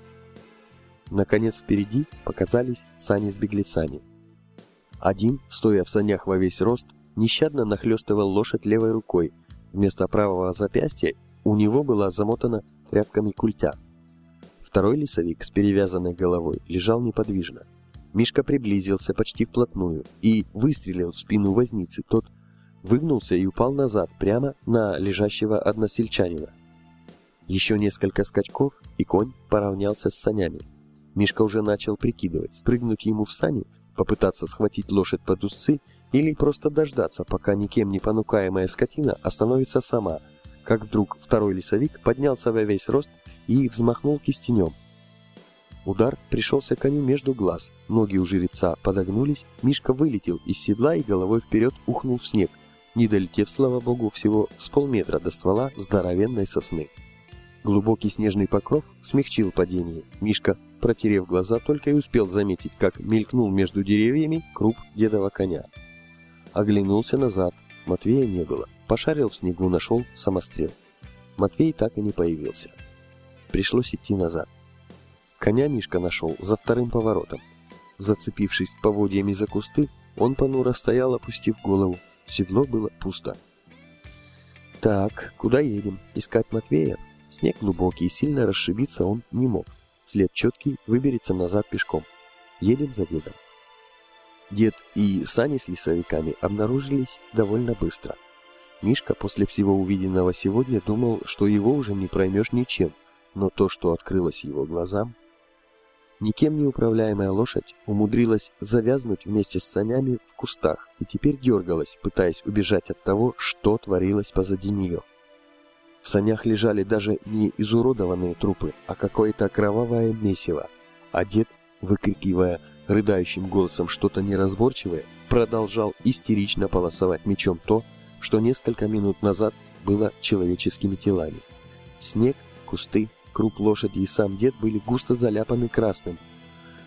[SPEAKER 1] Наконец впереди показались сани с беглецами. Один, стоя в санях во весь рост, нещадно нахлестывал лошадь левой рукой. Вместо правого запястья у него была замотана тряпками культя. Второй лесовик с перевязанной головой лежал неподвижно. Мишка приблизился почти вплотную и выстрелил в спину возницы. Тот выгнулся и упал назад, прямо на лежащего односельчанина. Еще несколько скачков, и конь поравнялся с санями. Мишка уже начал прикидывать, спрыгнуть ему в сани, попытаться схватить лошадь под узцы или просто дождаться, пока никем не понукаемая скотина остановится сама, как вдруг второй лесовик поднялся во весь рост и взмахнул кистенем. Удар пришелся коню между глаз, ноги у жеребца подогнулись, Мишка вылетел из седла и головой вперед ухнул в снег, не долетев, слава богу, всего с полметра до ствола здоровенной сосны. Глубокий снежный покров смягчил падение. Мишка, протерев глаза, только и успел заметить, как мелькнул между деревьями круп дедова коня. Оглянулся назад. Матвея не было. Пошарил в снегу, нашел самострел. Матвей так и не появился. Пришлось идти назад. Коня Мишка нашел за вторым поворотом. Зацепившись поводьями за кусты, он понуро стоял, опустив голову. Седло было пусто. Так, куда едем? Искать Матвея? Снег глубокий, сильно расшибиться он не мог. След четкий, выберется назад пешком. Едем за дедом. Дед и сани с лесовиками обнаружились довольно быстро. Мишка после всего увиденного сегодня думал, что его уже не проймешь ничем, но то, что открылось его глазам, Никем не управляемая лошадь умудрилась завязнуть вместе с санями в кустах и теперь дергалась, пытаясь убежать от того, что творилось позади нее. В санях лежали даже не изуродованные трупы, а какое-то кровавое месиво, а дед, выкрикивая рыдающим голосом что-то неразборчивое, продолжал истерично полосовать мечом то, что несколько минут назад было человеческими телами. Снег, кусты, Круп лошади и сам дед были густо заляпаны красным.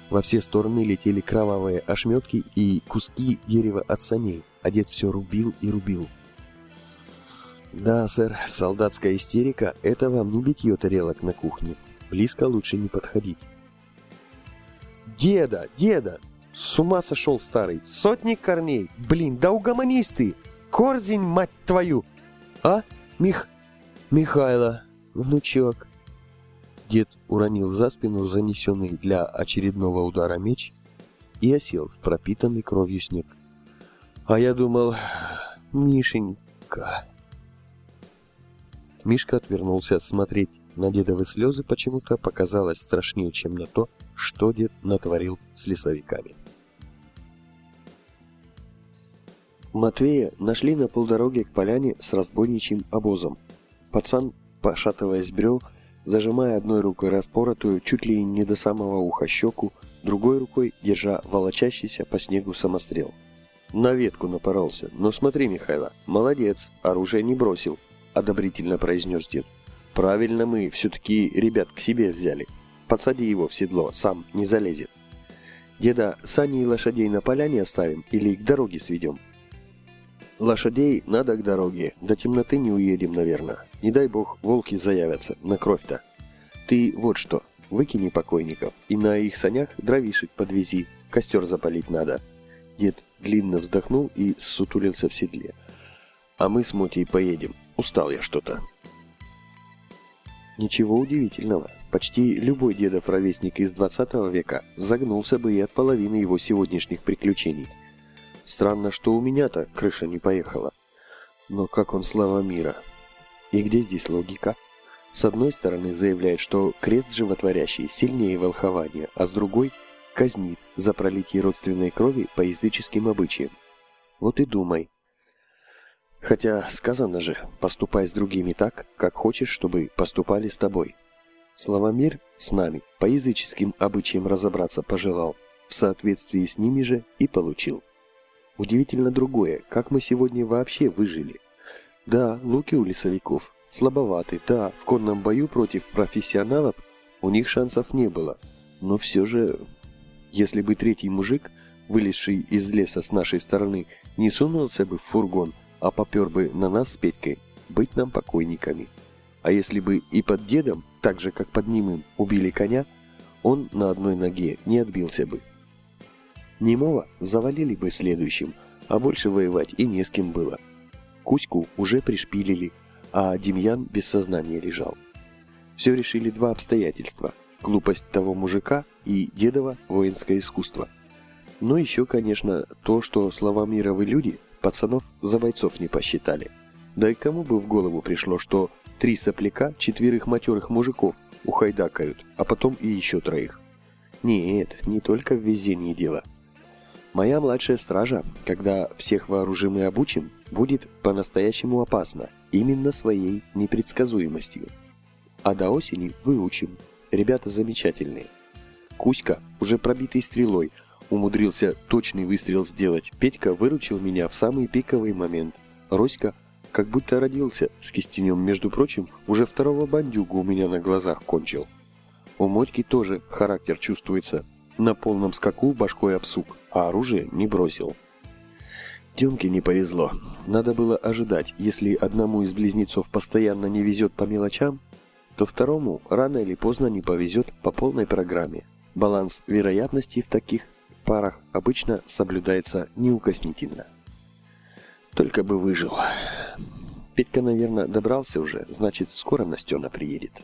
[SPEAKER 1] Во все стороны летели кровавые ошметки и куски дерева от саней, а дед все рубил и рубил. Да, сэр, солдатская истерика — это вам не битье тарелок на кухне. Близко лучше не подходить. Деда, деда! С ума сошел старый! Сотни корней! Блин, да угомонись ты! Корзень, мать твою! А? Мих... Михайло, внучок, Дед уронил за спину занесенный для очередного удара меч и осел в пропитанный кровью снег. А я думал, Мишенька... Мишка отвернулся смотреть на дедовы слезы почему-то показалось страшнее, чем на то, что дед натворил с лесовиками. Матвея нашли на полдороге к поляне с разбойничьим обозом. Пацан, пошатываясь, брел, зажимая одной рукой распоротую, чуть ли не до самого уха щеку, другой рукой держа волочащийся по снегу самострел. На ветку напоролся. Но смотри, Михайло, молодец, оружие не бросил, одобрительно произнес дед. Правильно мы все-таки ребят к себе взяли. Подсади его в седло, сам не залезет. Деда, сани и лошадей на поляне оставим или к дороге сведем? Лошадей надо к дороге, до темноты не уедем, наверное. Не дай бог, волки заявятся, на кровь-то. Ты вот что, выкини покойников и на их санях дровишек подвези, костер запалить надо. Дед длинно вздохнул и сутулился в седле. А мы с Мотей поедем, устал я что-то. Ничего удивительного. Почти любой дедов ровесник из 20 века загнулся бы и от половины его сегодняшних приключений – Странно, что у меня-то крыша не поехала. Но как он слава мира? И где здесь логика? С одной стороны заявляет, что крест животворящий сильнее волхования, а с другой казнит за пролитие родственной крови по языческим обычаям. Вот и думай. Хотя сказано же, поступай с другими так, как хочешь, чтобы поступали с тобой. Славомир с нами по языческим обычаям разобраться пожелал, в соответствии с ними же и получил. Удивительно другое, как мы сегодня вообще выжили. Да, луки у лесовиков слабоваты, да, в конном бою против профессионалов у них шансов не было. Но все же, если бы третий мужик, вылезший из леса с нашей стороны, не сунулся бы в фургон, а попер бы на нас с Петькой, быть нам покойниками. А если бы и под дедом, так же как под ним убили коня, он на одной ноге не отбился бы. Немого завалили бы следующим, а больше воевать и не с кем было. Кузьку уже пришпилили, а Демьян без сознания лежал. Все решили два обстоятельства – глупость того мужика и дедово воинское искусство. Но еще, конечно, то, что славомировы люди пацанов за бойцов не посчитали. Да и кому бы в голову пришло, что три сопляка четверых матерых мужиков ухайдакают, а потом и еще троих. Нет, не только в везении дело – Моя младшая стража, когда всех вооружим и обучим, будет по-настоящему опасна, именно своей непредсказуемостью. А до осени выучим. Ребята замечательные. Кузька, уже пробитый стрелой, умудрился точный выстрел сделать. Петька выручил меня в самый пиковый момент. Роська как будто родился с кистенем, между прочим, уже второго бандюгу у меня на глазах кончил. У Мотьки тоже характер чувствуется, на полном скаку башкой обсук, а оружие не бросил. Демке не повезло. Надо было ожидать, если одному из близнецов постоянно не везет по мелочам, то второму рано или поздно не повезет по полной программе. Баланс вероятностей в таких парах обычно соблюдается неукоснительно. Только бы выжил. Петька, наверное, добрался уже, значит, скоро Настена приедет.